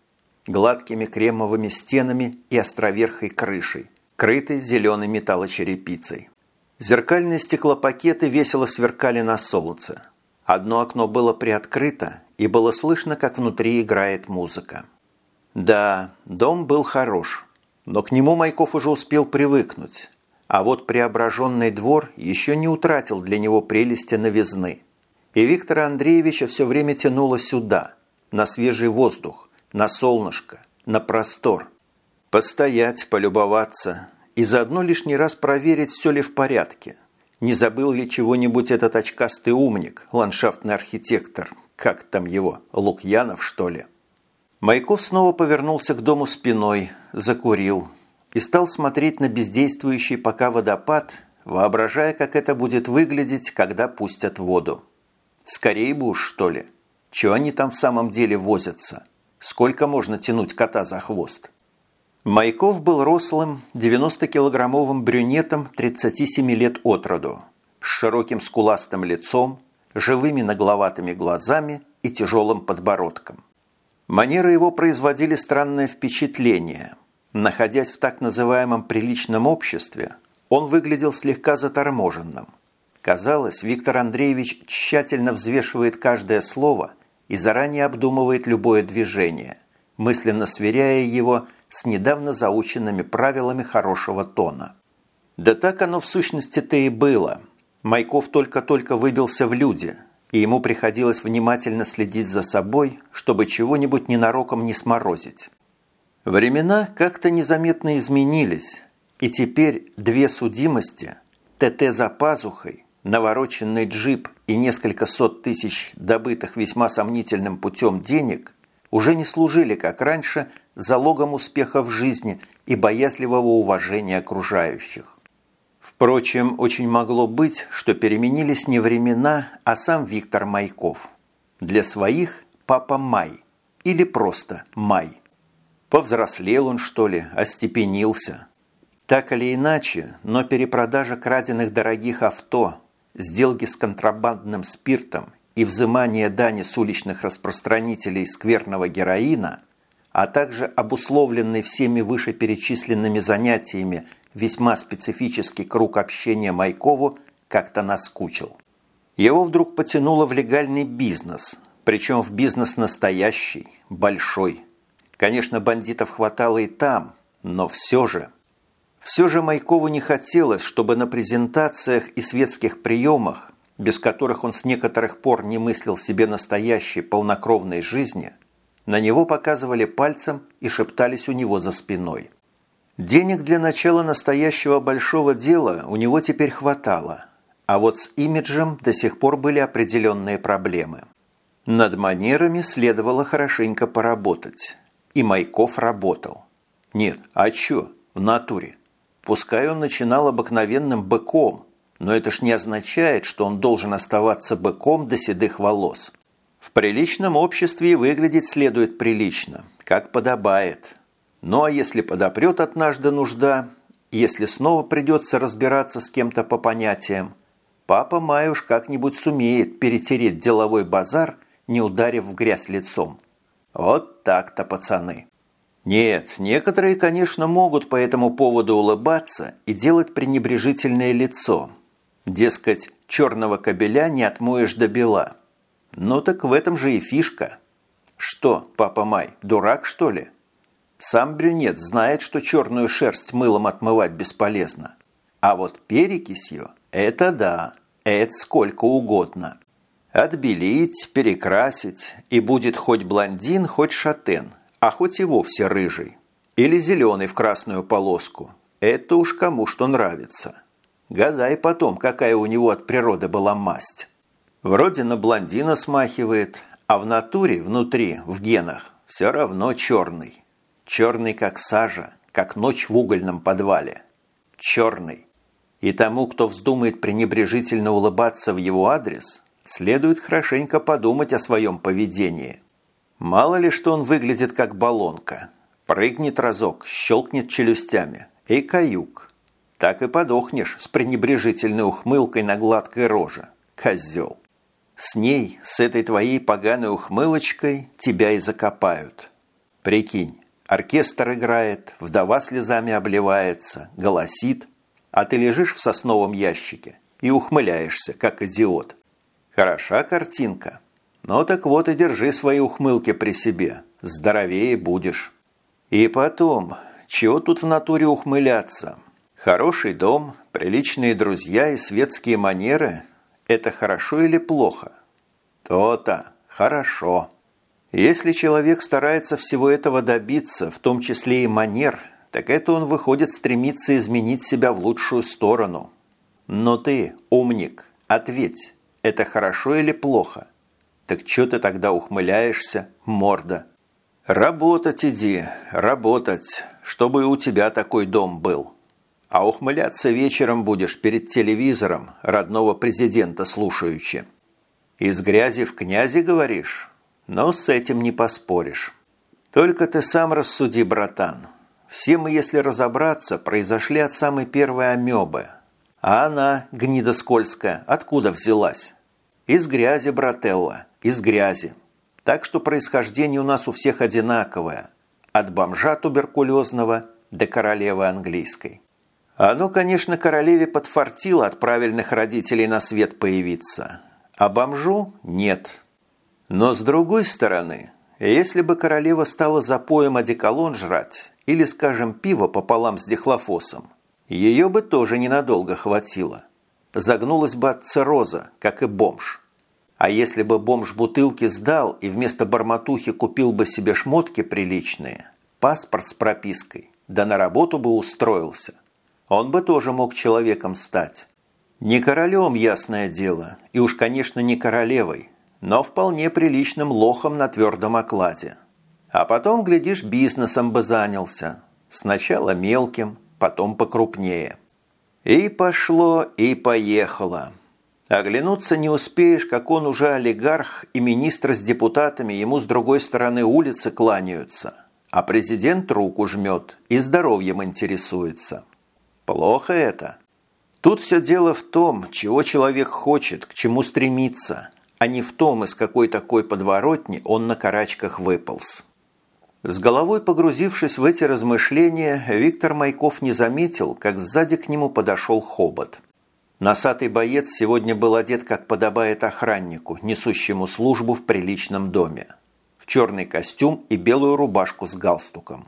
гладкими кремовыми стенами и островерхой крышей крытый зеленой металлочерепицей. Зеркальные стеклопакеты весело сверкали на солнце. Одно окно было приоткрыто, и было слышно, как внутри играет музыка. Да, дом был хорош, но к нему Майков уже успел привыкнуть. А вот преображенный двор еще не утратил для него прелести новизны. И Виктора Андреевича все время тянуло сюда, на свежий воздух, на солнышко, на простор. Постоять, полюбоваться и заодно лишний раз проверить, все ли в порядке. Не забыл ли чего-нибудь этот очкастый умник, ландшафтный архитектор, как там его, Лукьянов, что ли? Майков снова повернулся к дому спиной, закурил и стал смотреть на бездействующий пока водопад, воображая, как это будет выглядеть, когда пустят воду. Скорее бы уж, что ли. Чего они там в самом деле возятся? Сколько можно тянуть кота за хвост? Майков был рослым, 90-килограммовым брюнетом 37 лет от роду, с широким скуластым лицом, живыми нагловатыми глазами и тяжелым подбородком. Манеры его производили странное впечатление. Находясь в так называемом приличном обществе, он выглядел слегка заторможенным. Казалось, Виктор Андреевич тщательно взвешивает каждое слово и заранее обдумывает любое движение, мысленно сверяя его с недавно заученными правилами хорошего тона. Да так оно в сущности-то и было. Майков только-только выбился в люди, и ему приходилось внимательно следить за собой, чтобы чего-нибудь ненароком не сморозить. Времена как-то незаметно изменились, и теперь две судимости, ТТ за пазухой, навороченный джип и несколько сот тысяч добытых весьма сомнительным путем денег уже не служили, как раньше, залогом успеха в жизни и боязливого уважения окружающих. Впрочем, очень могло быть, что переменились не времена, а сам Виктор Майков. Для своих – папа Май или просто Май. Повзрослел он, что ли, остепенился. Так или иначе, но перепродажа краденных дорогих авто, сделки с контрабандным спиртом и взимание дани с уличных распространителей скверного героина, а также обусловленный всеми вышеперечисленными занятиями весьма специфический круг общения Майкову как-то наскучил. Его вдруг потянуло в легальный бизнес, причем в бизнес настоящий, большой. Конечно, бандитов хватало и там, но все же... Все же Майкову не хотелось, чтобы на презентациях и светских приемах без которых он с некоторых пор не мыслил себе настоящей полнокровной жизни, на него показывали пальцем и шептались у него за спиной. Денег для начала настоящего большого дела у него теперь хватало, а вот с имиджем до сих пор были определенные проблемы. Над манерами следовало хорошенько поработать. И Майков работал. Нет, а чё, в натуре. Пускай он начинал обыкновенным быком – но это ж не означает, что он должен оставаться быком до седых волос. В приличном обществе выглядеть следует прилично, как подобает. А если подопрет однажды нужда, если снова придется разбираться с кем-то по понятиям, папа Маюш как-нибудь сумеет перетереть деловой базар, не ударив в грязь лицом. Вот так-то, пацаны. Нет, некоторые, конечно, могут по этому поводу улыбаться и делать пренебрежительное лицо. Дескать, черного кобеля не отмоешь до бела. Ну так в этом же и фишка. Что, папа Май, дурак, что ли? Сам брюнет знает, что черную шерсть мылом отмывать бесполезно. А вот перекисью – это да, это сколько угодно. Отбелить, перекрасить, и будет хоть блондин, хоть шатен, а хоть и вовсе рыжий. Или зеленый в красную полоску. Это уж кому что нравится. Гадай потом, какая у него от природы была масть. Вроде на блондина смахивает, а в натуре, внутри, в генах, все равно черный. Черный, как сажа, как ночь в угольном подвале. Черный. И тому, кто вздумает пренебрежительно улыбаться в его адрес, следует хорошенько подумать о своем поведении. Мало ли, что он выглядит как баллонка. Прыгнет разок, щелкнет челюстями. И каюк. Так и подохнешь с пренебрежительной ухмылкой на гладкой роже. Козел. С ней, с этой твоей поганой ухмылочкой, тебя и закопают. Прикинь, Оркестр играет, вдова слезами обливается, голосит, а ты лежишь в сосновом ящике и ухмыляешься, как идиот. Хороша картинка. Ну так вот и держи свои ухмылки при себе. Здоровее будешь. И потом, чего тут в натуре ухмыляться? Хороший дом, приличные друзья и светские манеры – это хорошо или плохо? То-то, хорошо. Если человек старается всего этого добиться, в том числе и манер, так это он выходит стремиться изменить себя в лучшую сторону. Но ты, умник, ответь, это хорошо или плохо? Так что ты тогда ухмыляешься, морда? Работать иди, работать, чтобы у тебя такой дом был. А ухмыляться вечером будешь перед телевизором родного президента слушаючи. Из грязи в князи, говоришь? Но с этим не поспоришь. Только ты сам рассуди, братан. Все мы, если разобраться, произошли от самой первой амебы. А она, гнида скользкая, откуда взялась? Из грязи, брателла, из грязи. Так что происхождение у нас у всех одинаковое. От бомжа туберкулезного до королевы английской. Оно, конечно, королеве подфартило от правильных родителей на свет появиться. А бомжу нет. Но с другой стороны, если бы королева стала запоем одеколон жрать или, скажем, пиво пополам с дихлофосом, ее бы тоже ненадолго хватило. Загнулась бы от цирроза, как и бомж. А если бы бомж бутылки сдал и вместо барматухи купил бы себе шмотки приличные, паспорт с пропиской, да на работу бы устроился, он бы тоже мог человеком стать. Не королем, ясное дело, и уж, конечно, не королевой, но вполне приличным лохом на твердом окладе. А потом, глядишь, бизнесом бы занялся. Сначала мелким, потом покрупнее. И пошло, и поехало. Оглянуться не успеешь, как он уже олигарх, и министр с депутатами ему с другой стороны улицы кланяются. А президент руку жмет и здоровьем интересуется. Плохо это. Тут все дело в том, чего человек хочет, к чему стремится – а не в том, из какой такой подворотни он на карачках выполз. С головой погрузившись в эти размышления, Виктор Майков не заметил, как сзади к нему подошел хобот. Носатый боец сегодня был одет, как подобает охраннику, несущему службу в приличном доме. В черный костюм и белую рубашку с галстуком.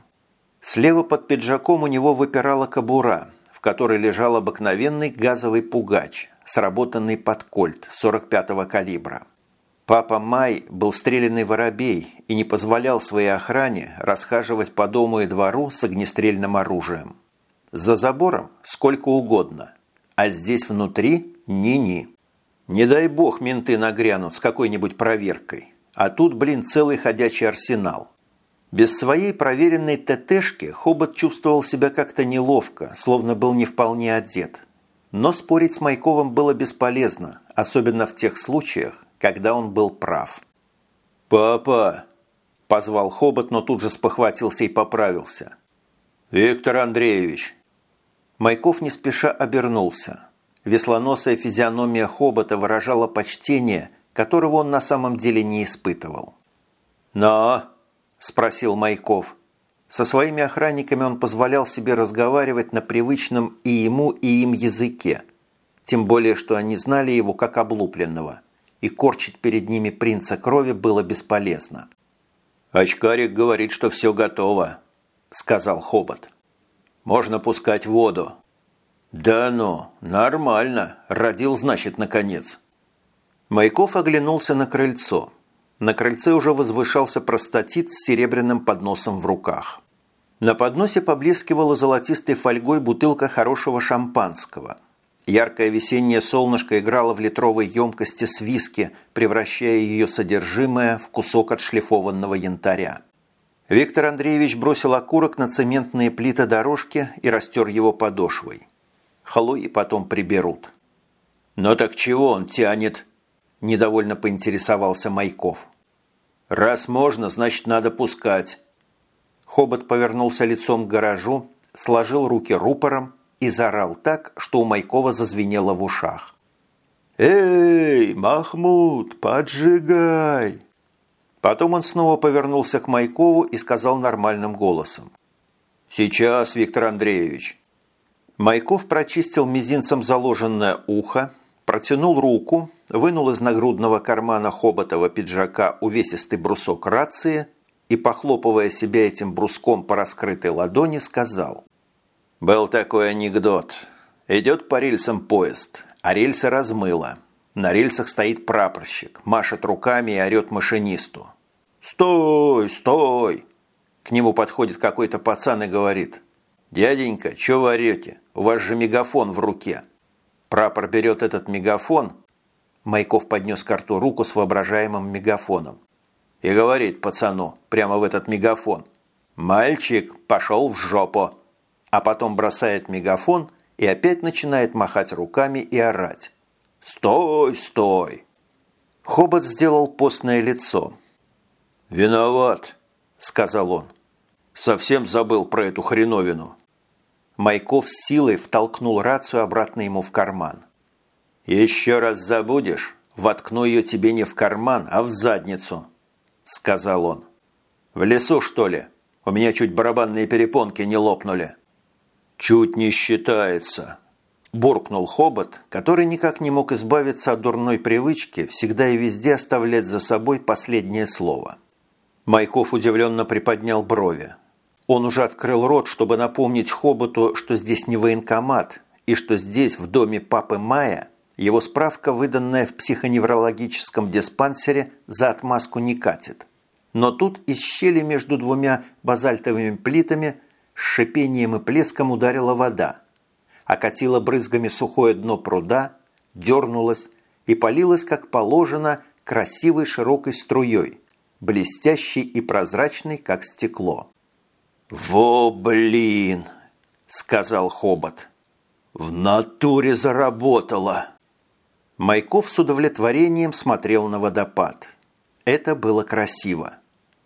Слева под пиджаком у него выпирала кобура, которой лежал обыкновенный газовый пугач, сработанный под кольт 45-го калибра. Папа Май был стрелянный воробей и не позволял своей охране расхаживать по дому и двору с огнестрельным оружием. За забором сколько угодно, а здесь внутри ни-ни. Не дай бог менты нагрянут с какой-нибудь проверкой, а тут, блин, целый ходячий арсенал. Без своей проверенной ТТшки Хобот чувствовал себя как-то неловко, словно был не вполне одет. Но спорить с Майковым было бесполезно, особенно в тех случаях, когда он был прав. «Папа!» – позвал Хобот, но тут же спохватился и поправился. «Виктор Андреевич!» Майков не спеша обернулся. Веслоносая физиономия хобота выражала почтение, которого он на самом деле не испытывал. «Но?» – спросил Майков. Со своими охранниками он позволял себе разговаривать на привычном и ему, и им языке. Тем более, что они знали его как облупленного. И корчить перед ними принца крови было бесполезно. «Очкарик говорит, что все готово», – сказал Хобот. «Можно пускать воду». «Да ну, нормально. Родил, значит, наконец». Майков оглянулся на крыльцо. На крыльце уже возвышался простатит с серебряным подносом в руках. На подносе поблескивала золотистой фольгой бутылка хорошего шампанского. Яркое весеннее солнышко играло в литровой емкости с виски, превращая ее содержимое в кусок отшлифованного янтаря. Виктор Андреевич бросил окурок на цементные плиты дорожки и растер его подошвой. Халуи потом приберут. «Но так чего он тянет?» – недовольно поинтересовался Майков. «Раз можно, значит, надо пускать». Хобот повернулся лицом к гаражу, сложил руки рупором и заорал так, что у Майкова зазвенело в ушах. «Эй, Махмуд, поджигай!» Потом он снова повернулся к Майкову и сказал нормальным голосом. «Сейчас, Виктор Андреевич». Майков прочистил мизинцем заложенное ухо, протянул руку, вынул из нагрудного кармана хоботова пиджака увесистый брусок рации и, похлопывая себя этим бруском по раскрытой ладони, сказал «Был такой анекдот. Идет по рельсам поезд, а рельсы размыло. На рельсах стоит прапорщик, машет руками и орет машинисту. «Стой, стой!» К нему подходит какой-то пацан и говорит «Дяденька, что вы орете? У вас же мегафон в руке». Прапор берет этот мегафон, Майков поднес к рту руку с воображаемым мегафоном и говорит пацану прямо в этот мегафон «Мальчик, пошел в жопу!» А потом бросает мегафон и опять начинает махать руками и орать. «Стой, стой!» Хобот сделал постное лицо. «Виноват», – сказал он. «Совсем забыл про эту хреновину». Майков с силой втолкнул рацию обратно ему в карман. «Еще раз забудешь, воткну ее тебе не в карман, а в задницу», – сказал он. «В лесу, что ли? У меня чуть барабанные перепонки не лопнули». «Чуть не считается», – буркнул Хобот, который никак не мог избавиться от дурной привычки всегда и везде оставлять за собой последнее слово. Майков удивленно приподнял брови. Он уже открыл рот, чтобы напомнить Хоботу, что здесь не военкомат, и что здесь, в доме папы Мая, его справка, выданная в психоневрологическом диспансере, за отмазку не катит. Но тут из щели между двумя базальтовыми плитами с шипением и плеском ударила вода, окатила брызгами сухое дно пруда, дернулась и полилась, как положено, красивой широкой струей, блестящей и прозрачной, как стекло. «Во, блин!» – сказал Хобот. «В натуре заработало!» Майков с удовлетворением смотрел на водопад. Это было красиво.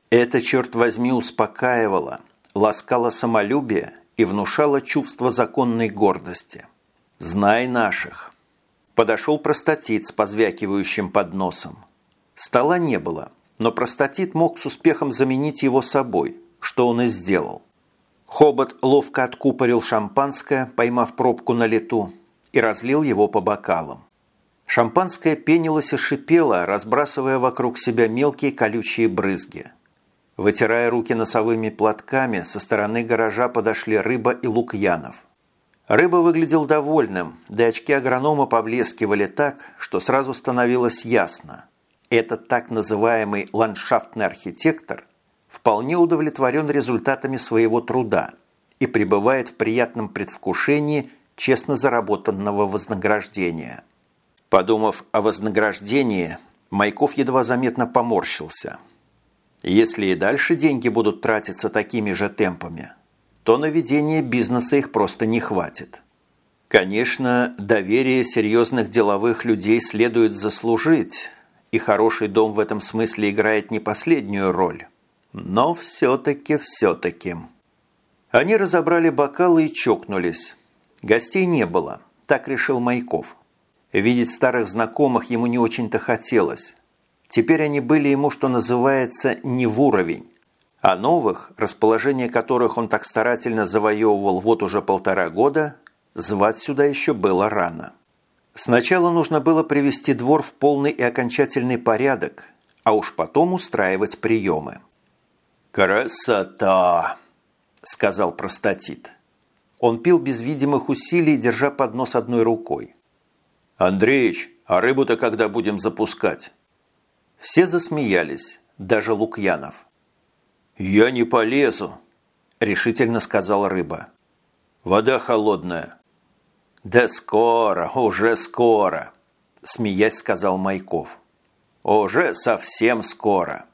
Это, черт возьми, успокаивало, ласкало самолюбие и внушало чувство законной гордости. «Знай наших!» Подошел простатит с позвякивающим подносом. Стола не было, но простатит мог с успехом заменить его собой – что он и сделал. Хобот ловко откупорил шампанское, поймав пробку на лету, и разлил его по бокалам. Шампанское пенилось и шипело, разбрасывая вокруг себя мелкие колючие брызги. Вытирая руки носовыми платками, со стороны гаража подошли Рыба и Лукьянов. Рыба выглядел довольным, да очки агронома поблескивали так, что сразу становилось ясно. Этот так называемый ландшафтный архитектор вполне удовлетворен результатами своего труда и пребывает в приятном предвкушении честно заработанного вознаграждения. Подумав о вознаграждении, Майков едва заметно поморщился. Если и дальше деньги будут тратиться такими же темпами, то на ведение бизнеса их просто не хватит. Конечно, доверие серьезных деловых людей следует заслужить, и хороший дом в этом смысле играет не последнюю роль. Но все-таки, все-таки. Они разобрали бокалы и чокнулись. Гостей не было. Так решил Майков. Видеть старых знакомых ему не очень-то хотелось. Теперь они были ему, что называется, не в уровень. А новых, расположение которых он так старательно завоевывал вот уже полтора года, звать сюда еще было рано. Сначала нужно было привести двор в полный и окончательный порядок, а уж потом устраивать приемы. «Красота!» – сказал простатит. Он пил без видимых усилий, держа поднос одной рукой. «Андреич, а рыбу-то когда будем запускать?» Все засмеялись, даже Лукьянов. «Я не полезу», – решительно сказал рыба. «Вода холодная». «Да скоро, уже скоро», – смеясь сказал Майков. «Уже совсем скоро.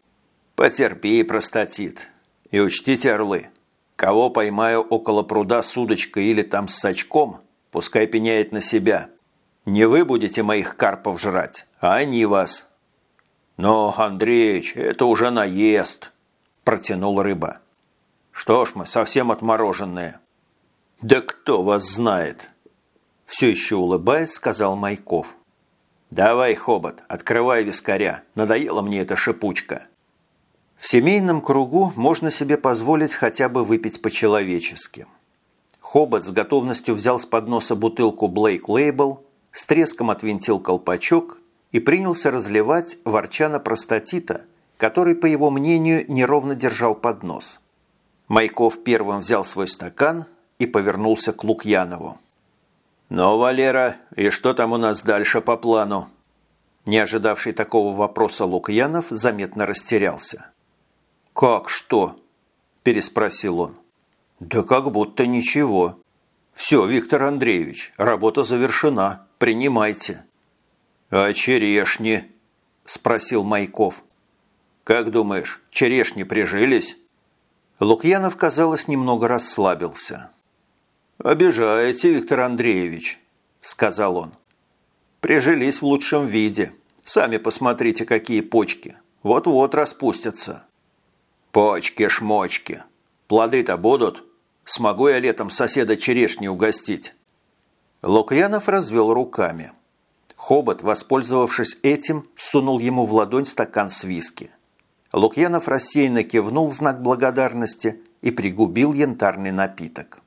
Потерпи, простатит. И учтите, орлы, кого поймаю около пруда с удочкой или там с сачком, пускай пеняет на себя. Не вы будете моих карпов жрать, а они вас». «Но, Андреич, это уже наезд», – протянул рыба. «Что ж мы, совсем отмороженные». «Да кто вас знает?» Все еще улыбаясь, сказал Майков. «Давай, Хобот, открывай вискаря. Надоела мне эта шипучка». В семейном кругу можно себе позволить хотя бы выпить по-человечески. Хобот с готовностью взял с подноса бутылку Блейк Лейбл, с треском отвинтил колпачок и принялся разливать, ворча на простатита, который, по его мнению, неровно держал поднос. Майков первым взял свой стакан и повернулся к Лукьянову. «Ну, Валера, и что там у нас дальше по плану?» Не ожидавший такого вопроса Лукьянов заметно растерялся. «Как что?» – переспросил он. «Да как будто ничего. Все, Виктор Андреевич, работа завершена. Принимайте». «А черешни?» – спросил Майков. «Как думаешь, черешни прижились?» Лукьянов, казалось, немного расслабился. «Обижаете, Виктор Андреевич», – сказал он. «Прижились в лучшем виде. Сами посмотрите, какие почки. Вот-вот распустятся». «Почки-шмочки. Плоды-то будут? Смогу я летом соседа черешни угостить?» Лукьянов развел руками. Хобот, воспользовавшись этим, сунул ему в ладонь стакан с виски. Лукьянов рассеянно кивнул в знак благодарности и пригубил янтарный напиток.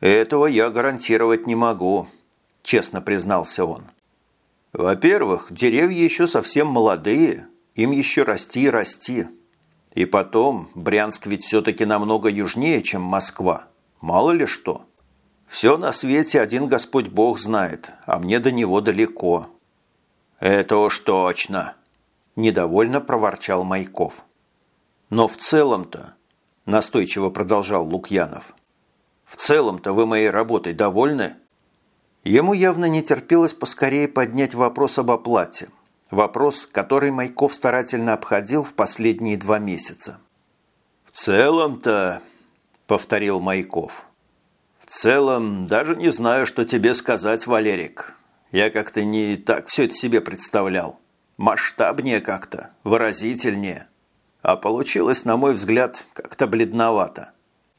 «Этого я гарантировать не могу», – честно признался он. «Во-первых, деревья еще совсем молодые, им еще расти и расти. И потом, Брянск ведь все-таки намного южнее, чем Москва. Мало ли что. Все на свете один Господь Бог знает, а мне до него далеко». «Это уж точно», – недовольно проворчал Майков. «Но в целом-то», – настойчиво продолжал Лукьянов, – в целом-то вы моей работой довольны?» Ему явно не терпелось поскорее поднять вопрос об оплате. Вопрос, который Майков старательно обходил в последние два месяца. «В целом-то...» – повторил Майков. «В целом, даже не знаю, что тебе сказать, Валерик. Я как-то не так все это себе представлял. Масштабнее как-то, выразительнее. А получилось, на мой взгляд, как-то бледновато.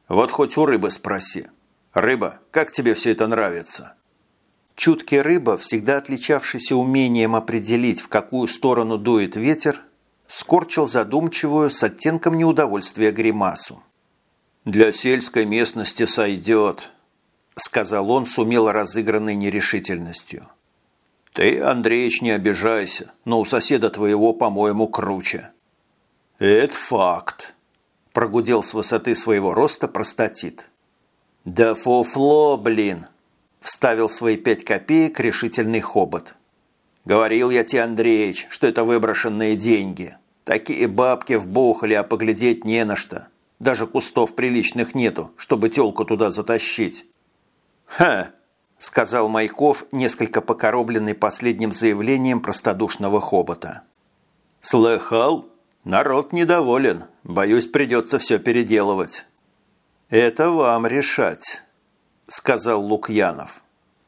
Вот хоть у рыбы спроси. Рыба, как тебе все это нравится?» Чуткий рыба, всегда отличавшийся умением определить, в какую сторону дует ветер, скорчил задумчивую с оттенком неудовольствия гримасу. «Для сельской местности сойдет», – сказал он с умело разыгранной нерешительностью. «Ты, Андреич, не обижайся, но у соседа твоего, по-моему, круче». «Это факт», прогудел с высоты своего роста простатит. «Да фуфло, блин!» – вставил свои пять копеек решительный хобот. «Говорил я тебе, Андреич, что это выброшенные деньги. Такие бабки вбухали, а поглядеть не на что. Даже кустов приличных нету, чтобы телку туда затащить». «Ха!» – сказал Майков, несколько покоробленный последним заявлением простодушного хобота. «Слыхал?» Народ недоволен. Боюсь, придется все переделывать». «Это вам решать», – сказал Лукьянов.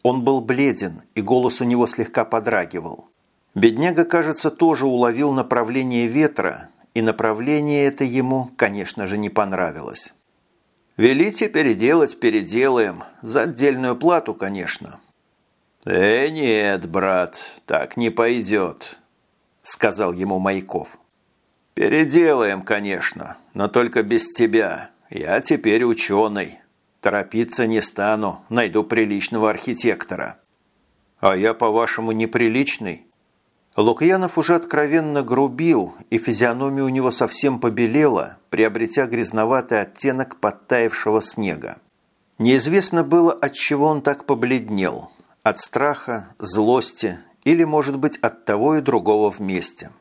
Он был бледен, и голос у него слегка подрагивал. Бедняга, кажется, тоже уловил направление ветра, и направление это ему, конечно же, не понравилось. «Велите переделать, переделаем. За отдельную плату, конечно». «Э, нет, брат, так не пойдет», – сказал ему Майков. «Переделаем, конечно, но только без тебя. Я теперь ученый. Торопиться не стану, найду приличного архитектора». «А я, по-вашему, неприличный?» Лукьянов уже откровенно грубил, и физиономия у него совсем побелела, приобретя грязноватый оттенок подтаявшего снега. Неизвестно было, от чего он так побледнел – от страха, злости или, может быть, от того и другого вместе.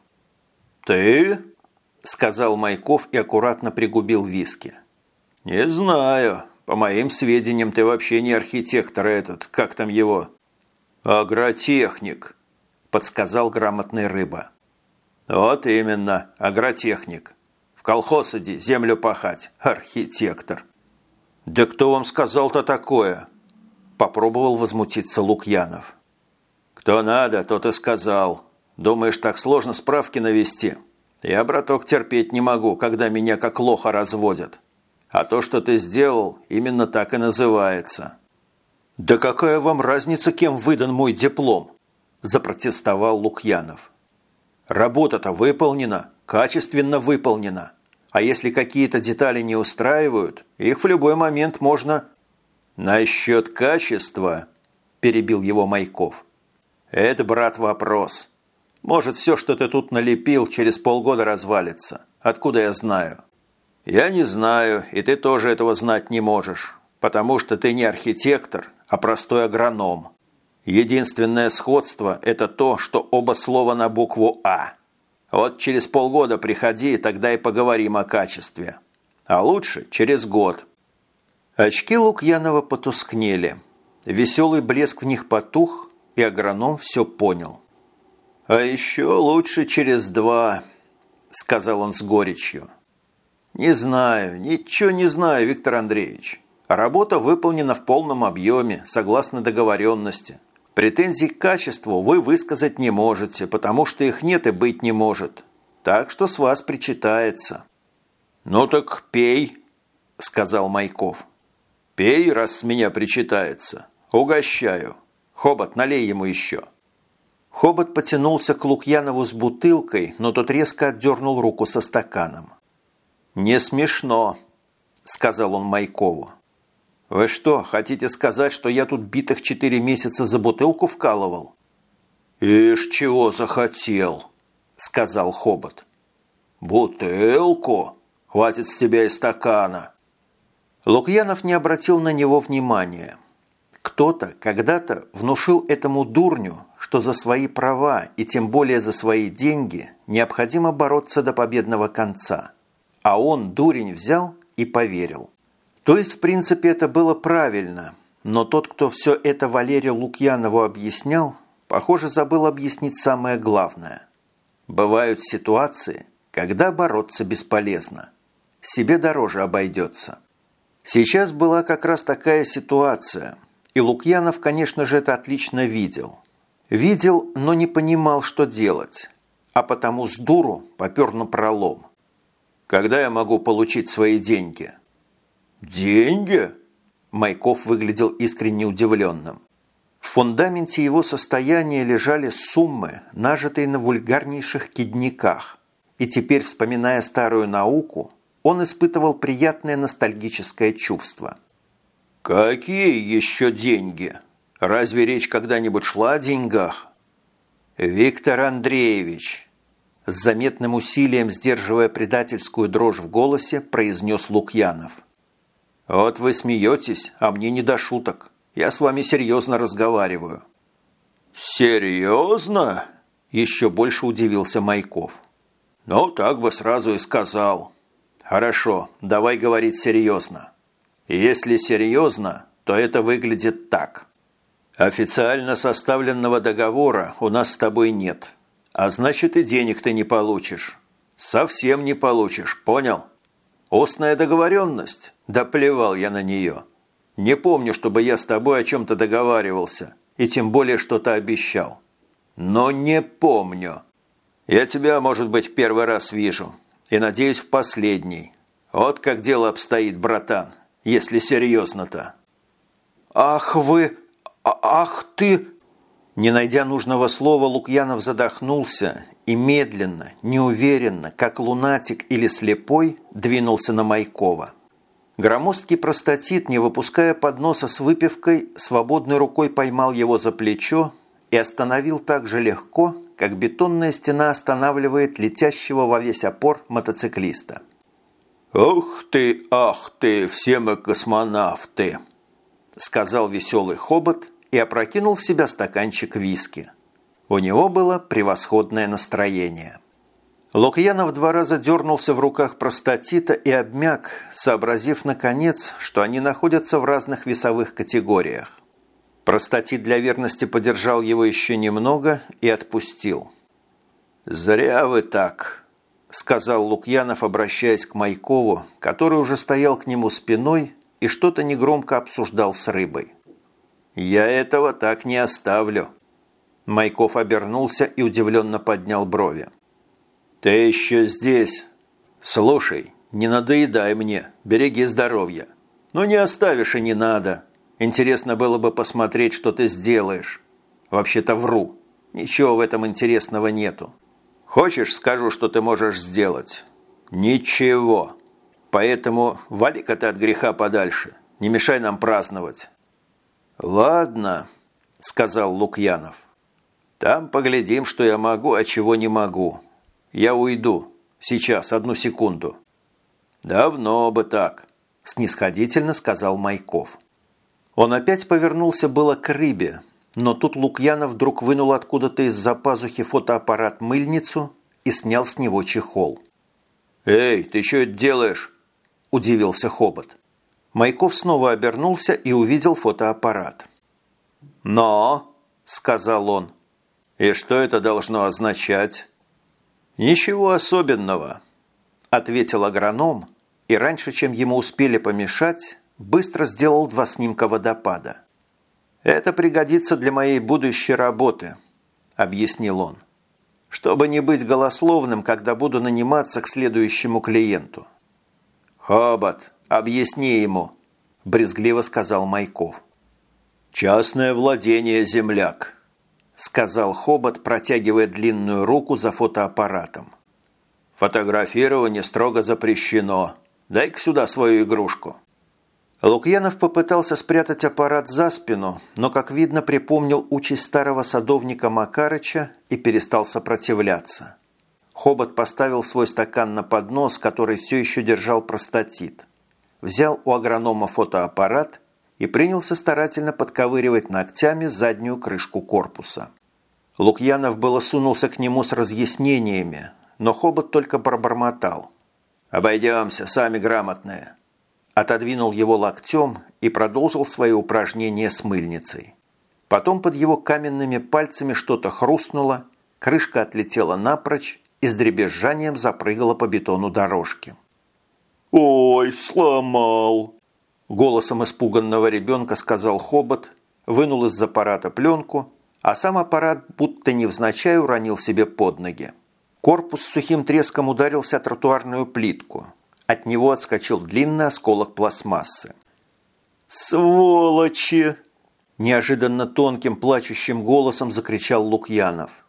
«Ты?» – сказал Майков и аккуратно пригубил виски. «Не знаю. По моим сведениям, ты вообще не архитектор этот, как там его?» «Агротехник», подсказал грамотный рыба. «Вот именно, агротехник. В колхоз иди, землю пахать, архитектор». «Да кто вам сказал-то такое?» Попробовал возмутиться Лукьянов. «Кто надо, тот и сказал. Думаешь, так сложно справки навести? Я, браток, терпеть не могу, когда меня как лоха разводят. А то, что ты сделал, именно так и называется». «Да какая вам разница, кем выдан мой диплом?» запротестовал Лукьянов. Работа-то выполнена, качественно выполнена. А если какие-то детали не устраивают, их в любой момент можно... Насчет качества, перебил его Майков. Это, брат, вопрос. Может, все, что ты тут налепил, через полгода развалится. Откуда я знаю? Я не знаю, и ты тоже этого знать не можешь, потому что ты не архитектор, а простой агроном. Единственное сходство – это то, что оба слова на букву «А». Вот через полгода приходи, тогда и поговорим о качестве. А лучше через год. Очки Лукьянова потускнели. Веселый блеск в них потух, и агроном все понял. «А еще лучше через два», – сказал он с горечью. «Не знаю, ничего не знаю, Виктор Андреевич. Работа выполнена в полном объеме, согласно договоренности. Претензий к качеству вы высказать не можете, потому что их нет и быть не может. Так что с вас причитается». «Ну так пей», – сказал Майков. «Пей, раз с меня причитается. Угощаю. Хобот, налей ему еще». Хобот потянулся к Лукьянову с бутылкой, но тот резко отдернул руку со стаканом. «Не смешно», – сказал он Майкову. «Вы что, хотите сказать, что я тут битых четыре месяца за бутылку вкалывал?» «Ишь, чего захотел», — сказал Хобот. «Бутылку? Хватит с тебя и стакана». Лукьянов не обратил на него внимания. Кто-то когда-то внушил этому дурню, что за свои права и тем более за свои деньги необходимо бороться до победного конца. А он, дурень, взял и поверил. То есть, в принципе, это было правильно, но тот, кто все это Валерию Лукьянову объяснял, похоже, забыл объяснить самое главное. Бывают ситуации, когда бороться бесполезно. Себе дороже обойдется. Сейчас была как раз такая ситуация, и Лукьянов, конечно же, это отлично видел. Видел, но не понимал, что делать, а потому с дуру попер на пролом. «Когда я могу получить свои деньги?» «Деньги?» Майков выглядел искренне удивленным. В фундаменте его состояния лежали суммы, нажитые на вульгарнейших кидниках. И теперь, вспоминая старую науку, он испытывал приятное ностальгическое чувство. «Какие еще деньги? Разве речь когда-нибудь шла о деньгах?» «Виктор Андреевич», с заметным усилием сдерживая предательскую дрожь в голосе, произнес Лукьянов – «Вот вы смеетесь, а мне не до шуток. Я с вами серьезно разговариваю». «Серьезно?» – еще больше удивился Майков. «Ну, так бы сразу и сказал. Хорошо, давай говорить серьезно. Если серьезно, то это выглядит так. Официально составленного договора у нас с тобой нет, а значит и денег ты не получишь. Совсем не получишь, понял?» Устная договоренность? Да плевал я на нее. Не помню, чтобы я с тобой о чем-то договаривался, и тем более что-то обещал. Но не помню. Я тебя, может быть, в первый раз вижу, и, надеюсь, в последний. Вот как дело обстоит, братан, если серьезно-то. «Ах вы! А, ах ты!» Не найдя нужного слова, Лукьянов задохнулся и медленно, неуверенно, как лунатик или слепой, двинулся на Майкова. Громоздкий простатит, не выпуская подноса с выпивкой, свободной рукой поймал его за плечо и остановил так же легко, как бетонная стена останавливает летящего во весь опор мотоциклиста. «Ох ты, ах ты, все мы космонавты!» сказал веселый хобот и опрокинул в себя стаканчик виски. У него было превосходное настроение. Лукьянов два раза дернулся в руках простатита и обмяк, сообразив, наконец, что они находятся в разных весовых категориях. Простатит для верности подержал его еще немного и отпустил. «Зря вы так», – сказал Лукьянов, обращаясь к Майкову, который уже стоял к нему спиной и что-то негромко обсуждал с рыбой. «Я этого так не оставлю». Майков обернулся и удивленно поднял брови. «Ты еще здесь? Слушай, не надоедай мне, береги здоровье. Но не оставишь и не надо. Интересно было бы посмотреть, что ты сделаешь. Вообще-то вру. Ничего в этом интересного нету. Хочешь, скажу, что ты можешь сделать? Ничего. Поэтому вали-ка ты от греха подальше. Не мешай нам праздновать. Ладно, сказал Лукьянов. Там поглядим, что я могу, а чего не могу. Я уйду. Сейчас, одну секунду. Давно бы так, снисходительно сказал Майков. Он опять повернулся было к рыбе, но тут Лукьянов вдруг вынул откуда-то из-за пазухи фотоаппарат-мыльницу и снял с него чехол. «Эй, ты что это делаешь?» – удивился Хобот. Майков снова обернулся и увидел фотоаппарат. «Но», – сказал он, – «и что это должно означать?» «Ничего особенного», – ответил агроном, и раньше, чем ему успели помешать, быстро сделал два снимка водопада. «Это пригодится для моей будущей работы», – объяснил он, «чтобы не быть голословным, когда буду наниматься к следующему клиенту». «Хобот, объясни ему», – брезгливо сказал Майков. «Частное владение, земляк», – сказал Хобот, протягивая длинную руку за фотоаппаратом. «Фотографирование строго запрещено. Дай-ка сюда свою игрушку». Лукьянов попытался спрятать аппарат за спину, но, как видно, припомнил участь старого садовника Макарыча и перестал сопротивляться. Хобот поставил свой стакан на поднос, который все еще держал простатит. Взял у агронома фотоаппарат и принялся старательно подковыривать ногтями заднюю крышку корпуса. Лукьянов было сунулся к нему с разъяснениями, но Хобот только пробормотал. «Обойдемся, сами грамотные» отодвинул его локтем и продолжил свои упражнения с мыльницей. Потом под его каменными пальцами что-то хрустнуло, крышка отлетела напрочь и с дребезжанием запрыгала по бетону дорожки. «Ой, сломал!» Голосом испуганного ребенка сказал Хобот, вынул из аппарата пленку, а сам аппарат будто невзначай уронил себе под ноги. Корпус с сухим треском ударился о тротуарную плитку. От него отскочил длинный осколок пластмассы. «Сволочи!» – неожиданно тонким плачущим голосом закричал Лукьянов.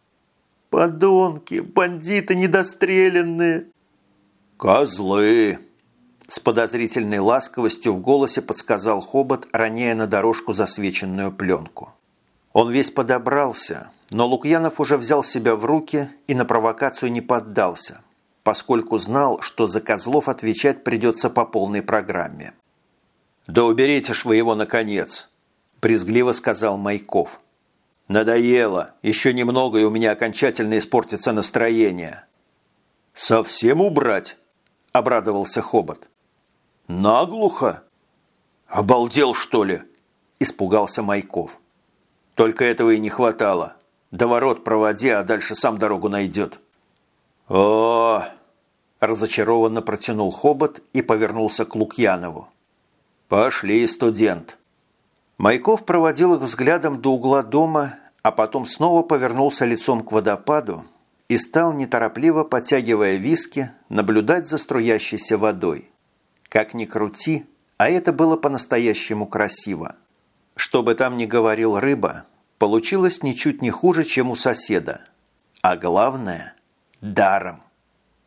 «Подонки! Бандиты недостреленные!» «Козлы!» С подозрительной ласковостью в голосе подсказал Хобот, роняя на дорожку засвеченную пленку. Он весь подобрался, но Лукьянов уже взял себя в руки и на провокацию не поддался, поскольку знал, что за козлов отвечать придется по полной программе. «Да уберите ж вы его, наконец!» – брезгливо сказал Майков. «Надоело. Еще немного, и у меня окончательно испортится настроение». «Совсем убрать?» – обрадовался Хобот. «Наглухо?» «Обалдел, что ли?» – испугался Майков. «Только этого и не хватало. До ворот проводи, а дальше сам дорогу найдет». «О, Разочарованно протянул хобот и повернулся к Лукьянову. «Пошли, студент!» Майков проводил их взглядом до угла дома, а потом снова повернулся лицом к водопаду и стал, неторопливо подтягивая виски, наблюдать за струящейся водой. Как ни крути, а это было по-настоящему красиво. Что бы там ни говорил рыба, получилось ничуть не хуже, чем у соседа. А главное – даром.